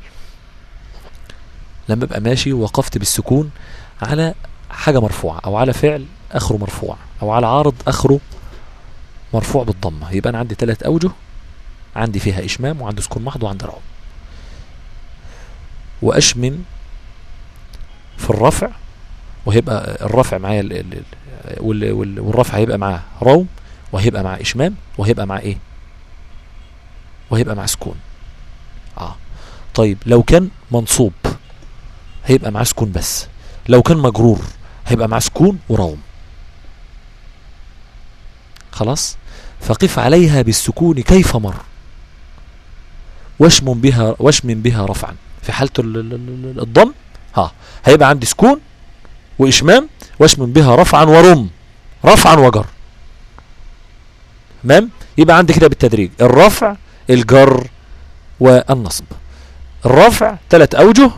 Speaker 1: لما أبقى ماشي وقفت بالسكون على حاجة مرفوعة أو على فعل آخره مرفوع أو على عارض آخره مرفوع بالضمة. يبقى أنا عندي ثلاث أوجه عندي فيها إشمام وعندي سكون محض وعندي رعب. واشمم في الرفع وهيبقى الرفع معايا ال- ال- ال- وال- وال- والرفع هيبقى معاه روم وهيبقى مع إشمام وهيبقى مع إيه؟ وهيبقى مع سكون. آه. طيب لو كان منصوب هيبقى مع سكون بس. لو كان مجرور هيبقى مع سكون وروم. خلاص؟ فقف عليها بالسكون كيف مر. واشمم بها واشمم بها رفعا. في حالة ال- ال- ال- الضم ها هيبقى عندي سكون وإشمام وأشمم بها رفعا ورم رفعا وجر. تمام؟ يبقى عندي كده بالتدريج الرفع الجر والنصب. الرفع ثلاث أوجه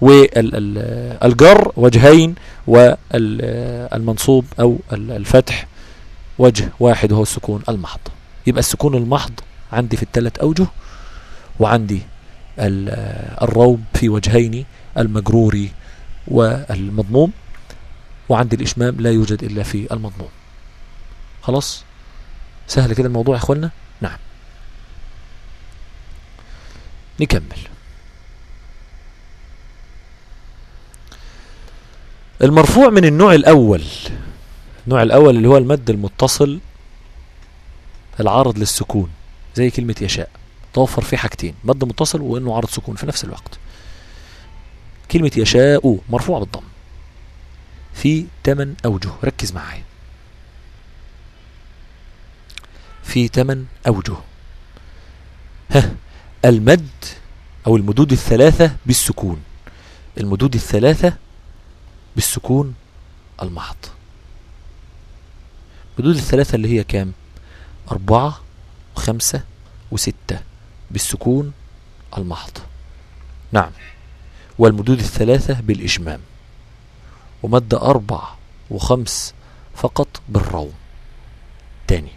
Speaker 1: والجر وجهين والمنصوب أو ال- الفتح وجه واحد وهو السكون المحض. يبقى السكون المحض عندي في الثلاث أوجه وعندي الروم في وجهين المجرور والمضموم وعندي الإشمام لا يوجد إلا في المضموم. خلاص؟ سهل كده الموضوع يا اخوانا نعم. نكمل. المرفوع من النوع الأول النوع الأول اللي هو المد المتصل العارض للسكون زي كلمة يشاء. توفر فيه حاجتين مد متصل وإنه عرض سكون في نفس الوقت. كلمة يشاء مرفوع بالضم. في تمن أوجه ركز معايا. في تمن أوجه. ها المد أو المدود الثلاثة بالسكون. المدود الثلاثة بالسكون المحض. المدود الثلاثة اللي هي كام؟ أربعة وخمسة وستة. بالسكون المحض. نعم. والمدود الثلاثة بالإشمام ومد أربع وخمس فقط بالروم. تاني.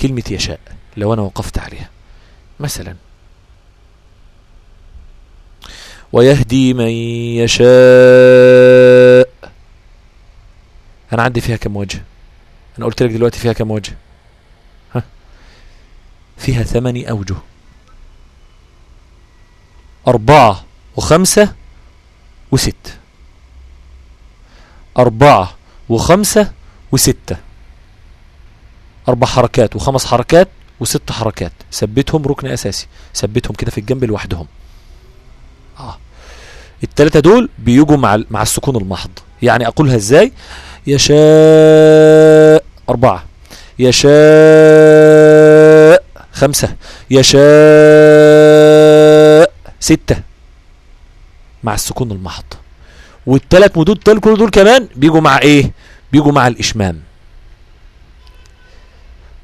Speaker 1: كلمة يشاء لو أنا وقفت عليها. مثلا. ويهدي من يشاء. أنا عندي فيها كم وجه؟ أنا قلت لك دلوقتي فيها كم وجه؟ ها؟ فيها ثماني أوجه. أربعة وخمسة وستة. أربعة وخمسة وستة. أربع حركات وخمس حركات وست حركات. ثبتهم ركن أساسي. ثبتهم كده في الجنب لوحدهم. آه. التلاتة دول بيجوا مع مع السكون المحض. يعني أقولها إزاي؟ يشاء أربعة. يشاء خمسة. يشاء ستة مع السكون المحض. والتلات مدود دول كل دول كمان بيجوا مع إيه؟ بيجوا مع الإشمام.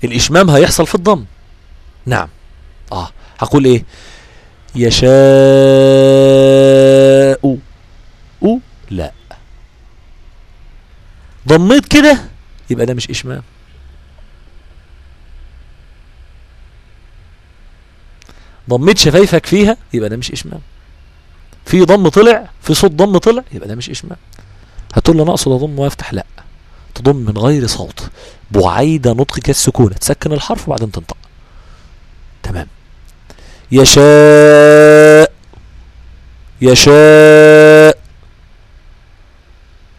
Speaker 1: الإشمام هيحصل في الضم. نعم. آه. هقول إيه؟ يشاء. أو. لا. ضميت كده يبقى ده مش إشمام. ضميت شفايفك فيها يبقى ده مش اشمام في ضم طلع في صوت ضم طلع يبقى ده مش اشمام هتقول لي أنا أقصد أضم وأفتح؟ لا. تضم من غير صوت بعيد نطقك السكون تسكن الحرف وبعدين تنطق. تمام. يشاء. يشاء.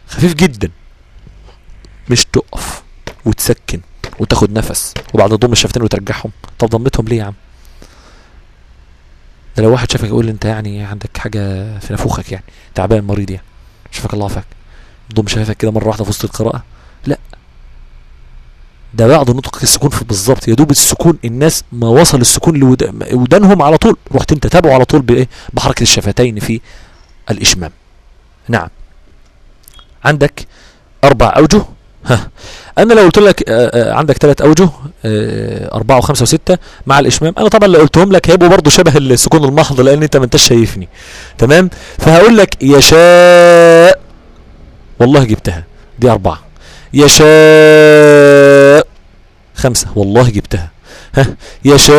Speaker 1: خفيف جدا. مش تقف وتسكن وتاخد نفس وبعد تضم الشفتين وترجعهم. طب ضمتهم ليه يا عم؟ ده لو واحد شافك يقول انت يعني عندك حاجة في نافوخك يعني تعبان مريض يعني شافك الله عافاك ضم شفايفك كده مرة واحدة في وسط القراءة. لا. ده بعد نطق السكون بالظبط يا دوب السكون الناس ما وصل السكون لودانهم على طول. رحت انت تابعه على طول بإيه؟ بحركة الشفتين في الإشمام. نعم. عندك أربع أوجه. ها. أنا لو قلت لك آه، آه، عندك ثلاث أوجه آه، أربعة وخمسة وستة مع الإشمام أنا طبعا لو قلتهم لك هيبقوا برضه شبه السكون المحض لأن أنت ما أنتش شايفني. تمام؟ فهقول لك يشاء والله جبتها. دي أربعة. يشاء خمسة. والله جبتها. ها. يشاء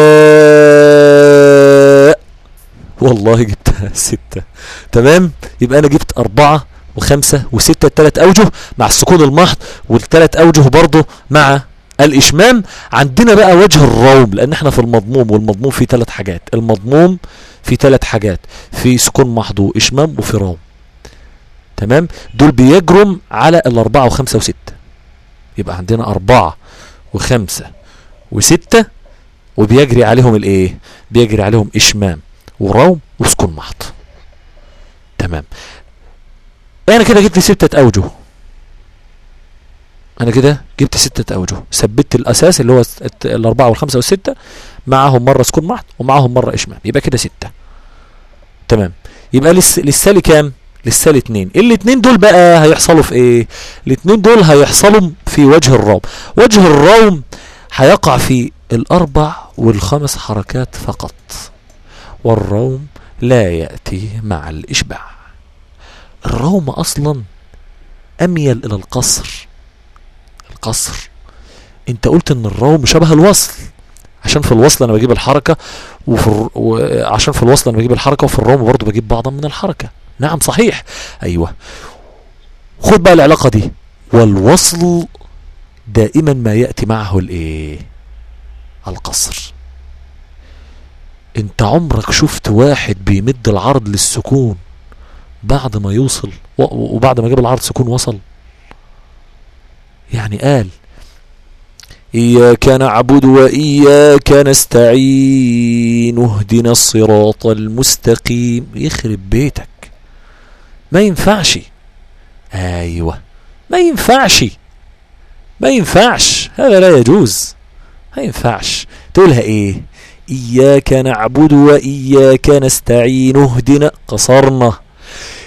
Speaker 1: والله جبتها. ستة. تمام؟ يبقى أنا جبت أربعة وخمسة وستة التلات أوجه مع السكون المحض والتلات أوجه برضه مع الإشمام. عندنا بقى وجه الروم لأن إحنا في المضموم والمضموم فيه ثلاث حاجات. المضموم فيه ثلاث حاجات في سكون محض وإشمام وفي روم تمام؟ دول بيجرم على الأربعة وخمسة وستة. يبقى عندنا أربعة وخمسة وستة وبيجري عليهم الإيه؟ بيجري عليهم إشمام وروم وسكون محض. تمام؟ أنا كده جبت ستة أوجه. أنا كده جبت ستة أوجه. ثبت الأساس اللي هو الأربعة والخمسة والستة معاهم مرة سكون محض ومعاهم مرة إشمام. يبقى كده ستة. تمام. يبقى لس للسالي كام؟ للسالي اتنين. الاتنين دول بقى هيحصلوا في إيه؟ الاتنين دول هيحصلوا في وجه الروم وجه الروم هيقع في الأربع والخمس حركات فقط. والروم لا يأتي مع الإشباع. الروم أصلا أميل إلى القصر. القصر. أنت قلت إن الروم شبه الوصل. عشان في الوصل أنا بجيب الحركة وفي الر... وعشان في الوصل أنا بجيب الحركة وفي الروم برضه بجيب بعضا من الحركة. نعم صحيح. أيوه. خد بقى العلاقة دي. والوصل دائما ما يأتي معه الإيه؟ القصر. أنت عمرك شفت واحد بيمد العرض للسكون بعد ما يوصل وبعد ما جاب العرض سكون وصل. يعني قال إياك نعبد وإياك نستعين اهدنا الصراط المستقيم. يخرب بيتك. ما ينفعش. أيوة. ما ينفعش. ما ينفعش. هذا لا يجوز. ما ينفعش. تقولها إيه؟ إياك نعبد وإياك نستعين اهدنا. قصرنا.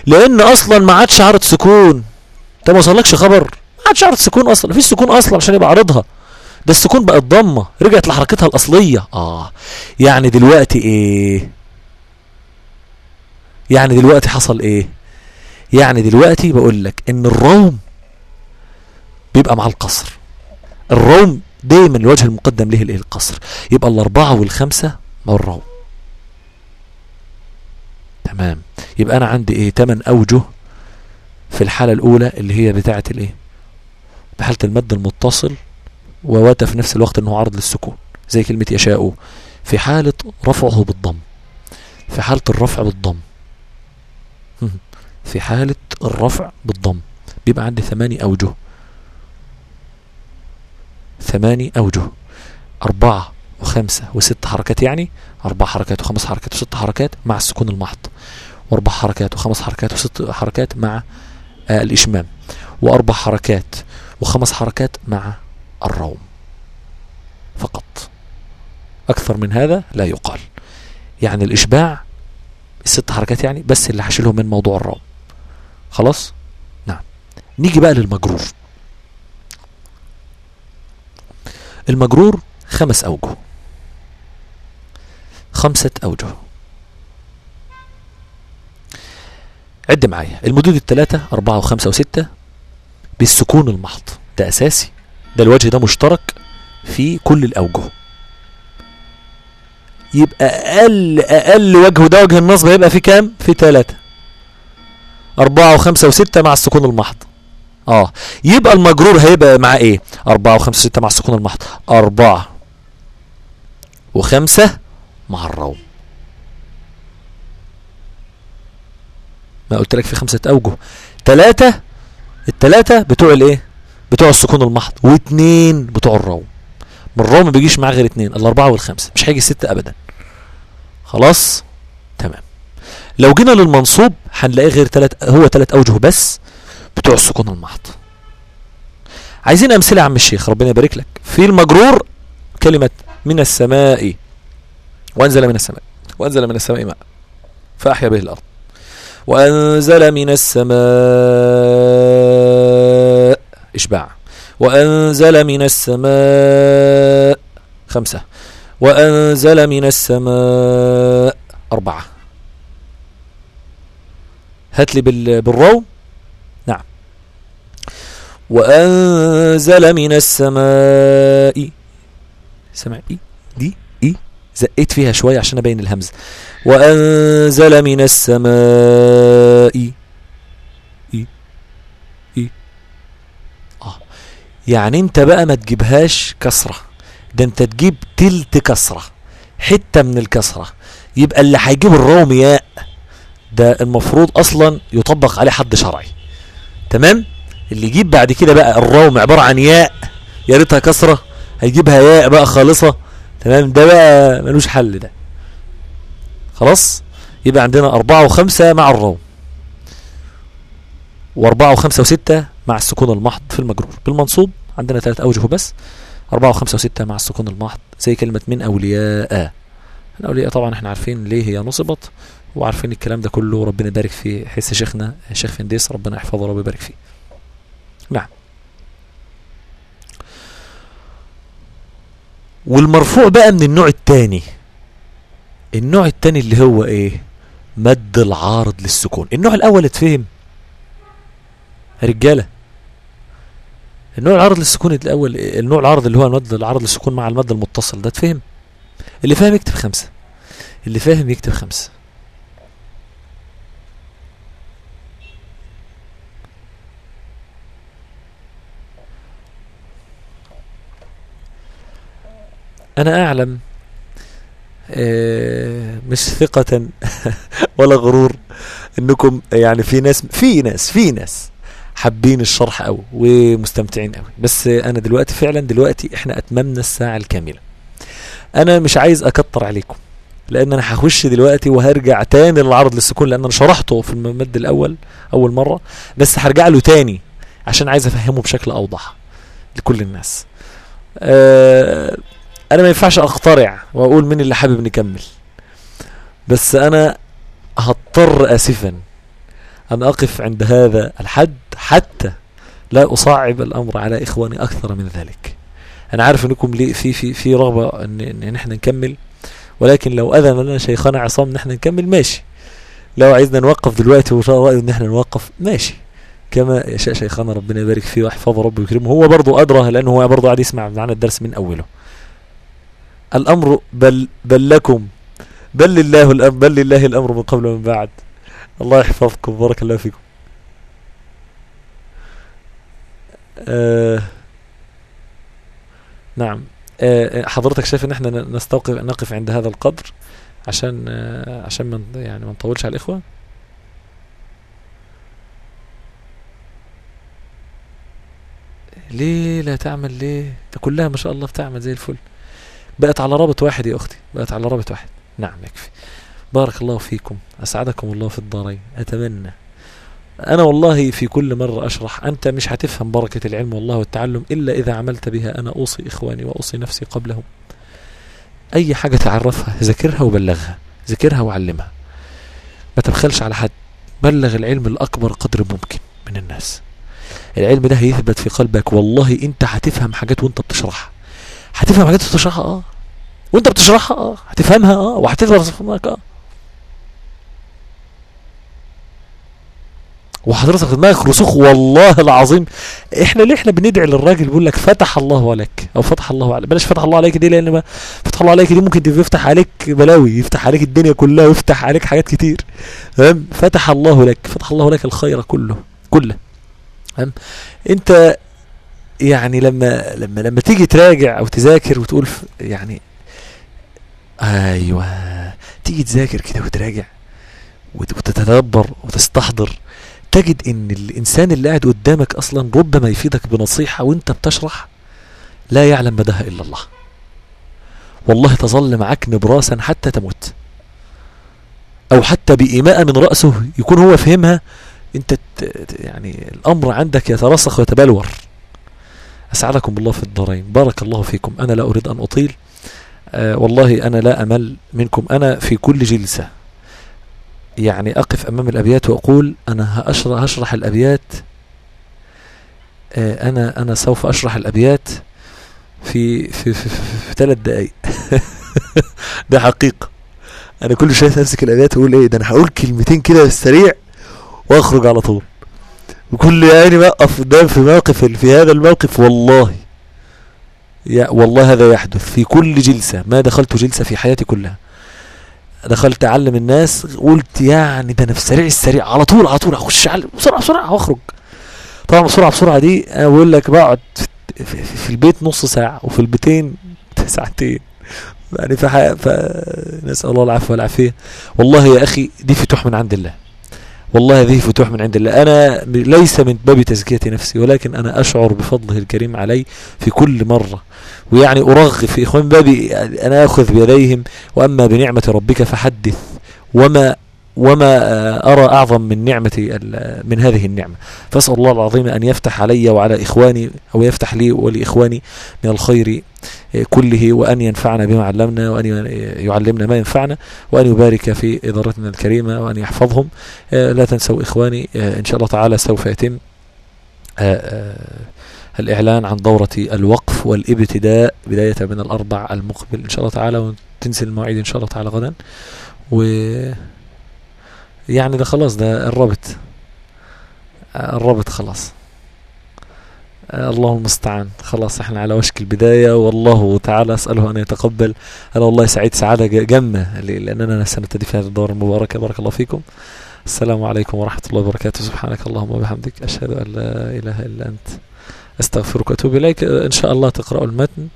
Speaker 1: لأن أصلا ما عادش عرض سكون. أنت ما وصلكش خبر. ما عادش عرض سكون أصلا. مفيش سكون أصلا عشان يبقى عارضها ده السكون بقت ضمة. رجعت لحركتها الأصلية. آه. يعني دلوقتي إيه؟ يعني دلوقتي حصل إيه؟ يعني دلوقتي بقول لك إن الروم بيبقى مع القصر. الروم دايما الوجه المقدم له الايه القصر. يبقى الأربعة والخمسة مع الروم. تمام. يبقى أنا عندي إيه تمن أوجه في الحالة الأولى اللي هي بتاعه الإيه؟ بحالة المد المتصل ووات في نفس الوقت إنه عرض للسكون زي كلمة يشاء. في حالة رفعه بالضم في حالة الرفع بالضم. في حالة الرفع بالضم بيبقى عندي ثماني أوجه. ثماني أوجه. أربعة وخمسة وست حركات يعني أربع حركات وخمس حركات وست حركات مع السكون المحض. وأربع حركات وخمس حركات وست حركات مع آه الإشمام. وأربع حركات وخمس حركات مع الروم. فقط. أكثر من هذا لا يقال. يعني الإشباع الست حركات يعني بس اللي هشيلهم من موضوع الروم. خلاص؟ نعم. نيجي بقى للمجرور. المجرور خمس أوجه. خمسة أوجه. عد معايا. المدود الثلاثة أربعة وخمسة وستة بالسكون المحض. ده أساسي. ده الوجه ده مشترك في كل الأوجه. يبقى أقل أقل وجه وده وجه النصب هيبقى في كام؟ في ثلاثة أربعة وخمسة وستة مع السكون المحض. آه. يبقى المجرور هيبقى مع إيه؟ أربعة وخمسة وستة مع السكون المحض. أربعة وخمسة مع الروم ما قلت لك في خمسة أوجه. ثلاثة الثلاثة بتوع الإيه؟ بتوع السكون المحض واثنين بتوع الروم. من الروم ما بيجيش معاه غير اثنين الأربعة والخمسة. مش هيجي ستة أبدا. خلاص؟ تمام. لو جينا للمنصوب هنلاقيه غير ثلاث هو ثلاث أوجه بس بتوع السكون المحض. عايزين أمثلة يا عم الشيخ ربنا يبارك لك. في المجرور كلمة من السماء. وأنزل من السماء. وأنزل من السماء ماء. فأحيا به الأرض. وأنزل من السماء إشباع. وأنزل من السماء خمسة. وأنزل من السماء أربعة. هات لي بال... بالروم نعم. وأنزل من السماء سمع إيه دي. زقيت فيها شوية عشان أبين الهمزة وأنزل من السماء. إيه إيه آه. يعني أنت بقى ما تجيبهاش كسرة. ده أنت تجيب تلت كسرة حتة من الكسرة. يبقى اللي هيجيب الروم ياء. ده المفروض أصلا يطبق عليه حد شرعي. تمام؟ اللي يجيب بعد كده بقى الروم عبارة عن ياء يا ريتها كسرة. هيجيبها ياء بقى خالصة. تمام؟ ده بقى ملوش حل ده. خلاص؟ يبقى عندنا أربعة وخمسة مع الروم وأربعة وخمسة وستة مع السكون المحض في المجرور. بالمنصوب عندنا ثلاث أوجه بس أربعة وخمسة وستة مع السكون المحض. زي كلمة من أولياء. الأولياء طبعا إحنا عارفين ليه هي نصبت وعارفين الكلام ده كله. ربنا يبارك في حس شيخنا الشيخ فنديس ربنا يحفظه ربنا يبارك فيه. نعم. والمرفوع بقى من النوع الثاني النوع الثاني اللي هو إيه؟ مد العارض للسكون. النوع الأول اتفهم. رجالة. النوع العارض للسكون الأول النوع العارض اللي هو المد العارض للسكون مع المد المتصل ده اتفهم. اللي فاهم يكتب خمسة. اللي فاهم يكتب خمسة. أنا أعلم. آه، مش ثقة ولا غرور إنكم يعني في ناس في ناس في ناس حابين الشرح قوي ومستمتعين قوي بس أنا دلوقتي فعلا دلوقتي إحنا اتممنا الساعة الكاملة. أنا مش عايز أكتر عليكم لأن أنا هخش دلوقتي وهرجع تاني للعرض للسكون لأن أنا شرحته في المد الأول أول مرة بس هرجع له تاني عشان عايز أفهمه بشكل أوضح لكل الناس. أه أنا ما ينفعش اخترع وأقول مين اللي حابب نكمل. بس أنا هضطر اسفا أن أقف عند هذا الحد حتى لا اصعب الأمر على إخواني أكثر من ذلك. أنا عارف أنكم لي في في في رغبة أن أن إحنا نكمل ولكن لو أذن لنا شيخنا عصام ان إحنا نكمل ماشي. لو عايزنا نوقف دلوقتي وشاء رايه إن إحنا نوقف ماشي. كما يشاء شيخنا ربنا يبارك فيه ويحفظه ربه ويكرمه. هو برضه أدرى لأنه هو برضه قاعد يسمع معنا الدرس من أوله. الأمر بل بل لكم بل لله الأمر بل لله الأمر من قبل ومن بعد. الله يحفظكم بارك الله فيكم. آه نعم. آه حضرتك شايف إن إحنا نستوقف نقف عند هذا القدر عشان آه عشان من يعني ما نطولش على الإخوة؟ ليه لا تعمل ليه؟ ده كلها ما شاء الله بتعمل زي الفل. بقت على رابط واحد يا أختي بقت على رابط واحد. نعم يكفي. بارك الله فيكم أسعدكم الله في الدارين أتمنى. أنا والله في كل مرة أشرح أنت مش هتفهم بركة العلم والله والتعلم إلا إذا عملت بها أنا أوصي إخواني وأوصي نفسي قبلهم. أي حاجة تعرفها ذاكرها وبلغها ذاكرها وعلمها. ما تبخلش على حد بلغ العلم الأكبر قدر ممكن من الناس. العلم ده هيثبت في قلبك والله أنت هتفهم حاجات وأنت بتشرحها. هتفهم حاجات بتشرحها آه. وأنت بتشرحها آه. هتفهمها آه. وهتدرس فهمك آه. وحضرتك في دماغك رسوخ والله العظيم. إحنا ليه إحنا بندعي للراجل بيقول لك فتح الله عليك؟ أو فتح الله عليك. بلاش فتح الله عليك دي لأن ما فتح الله عليك دي ممكن يفتح عليك بلاوي يفتح عليك الدنيا كلها ويفتح عليك حاجات كتير. تمام؟ فتح الله لك فتح الله لك الخير كله كله. تمام؟ أنت يعني لما لما لما تيجي تراجع أو تذاكر وتقول يعني أيوه تيجي تذاكر كده وتراجع وت- وتتدبر وتستحضر تجد إن الإنسان اللي قاعد قدامك أصلا ربما يفيدك بنصيحة وأنت بتشرح لا يعلم مداها إلا الله. والله تظل معك نبراسا حتى تموت. أو حتى بإيماء من رأسه يكون هو فهمها أنت يعني الأمر عندك يترسخ ويتبلور. أسعدكم الله في الدارين. بارك الله فيكم. أنا لا أريد أن أطيل. آه والله أنا لا أمل منكم. أنا في كل جلسة. يعني أقف أمام الأبيات وأقول أنا هشرح, هشرح الأبيات. آه أنا أنا سوف أشرح الأبيات في في في, في, ثلاث دقائق ده حقيقة. أنا كل شوية أمسك الأبيات وأقول إيه ده أنا هقول كلمتين كده بالسريع وأخرج على طول. وكل يعني بقف قدام في موقف في هذا الموقف والله. يا والله هذا يحدث في كل جلسة. ما دخلت جلسة في حياتي كلها. دخلت أعلم الناس قلت يعني ده أنا في سريع السريع على طول على طول أخش على بسرعة بسرعة وأخرج. طبعا بسرعة بسرعة دي أنا بقول لك بقعد في, البيت نص ساعة وفي البيتين ساعتين. يعني ف... ف... نسأل الله العفو والعافية. والله يا أخي دي فتوح من عند الله. والله هذه فتوح من عند الله. أنا ليس من باب تزكية نفسي ولكن أنا أشعر بفضله الكريم علي في كل مرة. ويعني أرغب في إخوان بابي أنا أخذ بيديهم وأما بنعمة ربك فحدث. وما وما أرى أعظم من نعمة من هذه النعمة. فأسأل الله العظيم أن يفتح علي وعلى إخواني أو يفتح لي ولإخواني من الخير كله وأن ينفعنا بما علمنا وأن يعلمنا ما ينفعنا وأن يبارك في إدارتنا الكريمة وأن يحفظهم. لا تنسوا إخواني إن شاء الله تعالى سوف يتم الإعلان عن دورة الوقف والإبتداء بداية من الأربع المقبل إن شاء الله تعالى وتنزل المواعيد إن شاء الله تعالى غدا. و يعني ده خلاص ده الربط الربط خلاص. الله المستعان خلاص إحنا على وشك البداية. والله تعالى أسأله أن يتقبل. أنا والله سعيد سعادة جمة لأننا سنبتدي في هذه الدورة المباركة بارك الله فيكم. السلام عليكم ورحمة الله وبركاته. سبحانك اللهم وبحمدك. أشهد أن لا إله إلا أنت. أستغفرك وأتوب إليك. إن شاء الله تقرأوا المتن.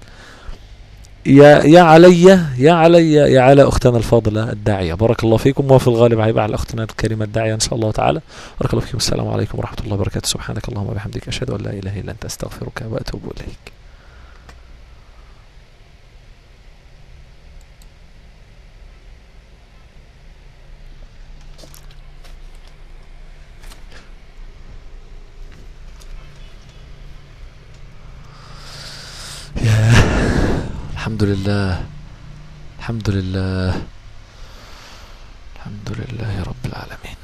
Speaker 1: يا يا علي يا علي يا على أختنا الفاضلة الداعية. بارك الله فيكم. وفي الغالب هيبقى على أختنا الكريمة الداعية إن شاء الله تعالى. بارك الله فيكم. السلام عليكم ورحمة الله وبركاته. سبحانك اللهم وبحمدك. أشهد أن لا إله إلا أنت. أستغفرك وأتوب إليك. يا الحمد لله الحمد لله الحمد لله رب العالمين.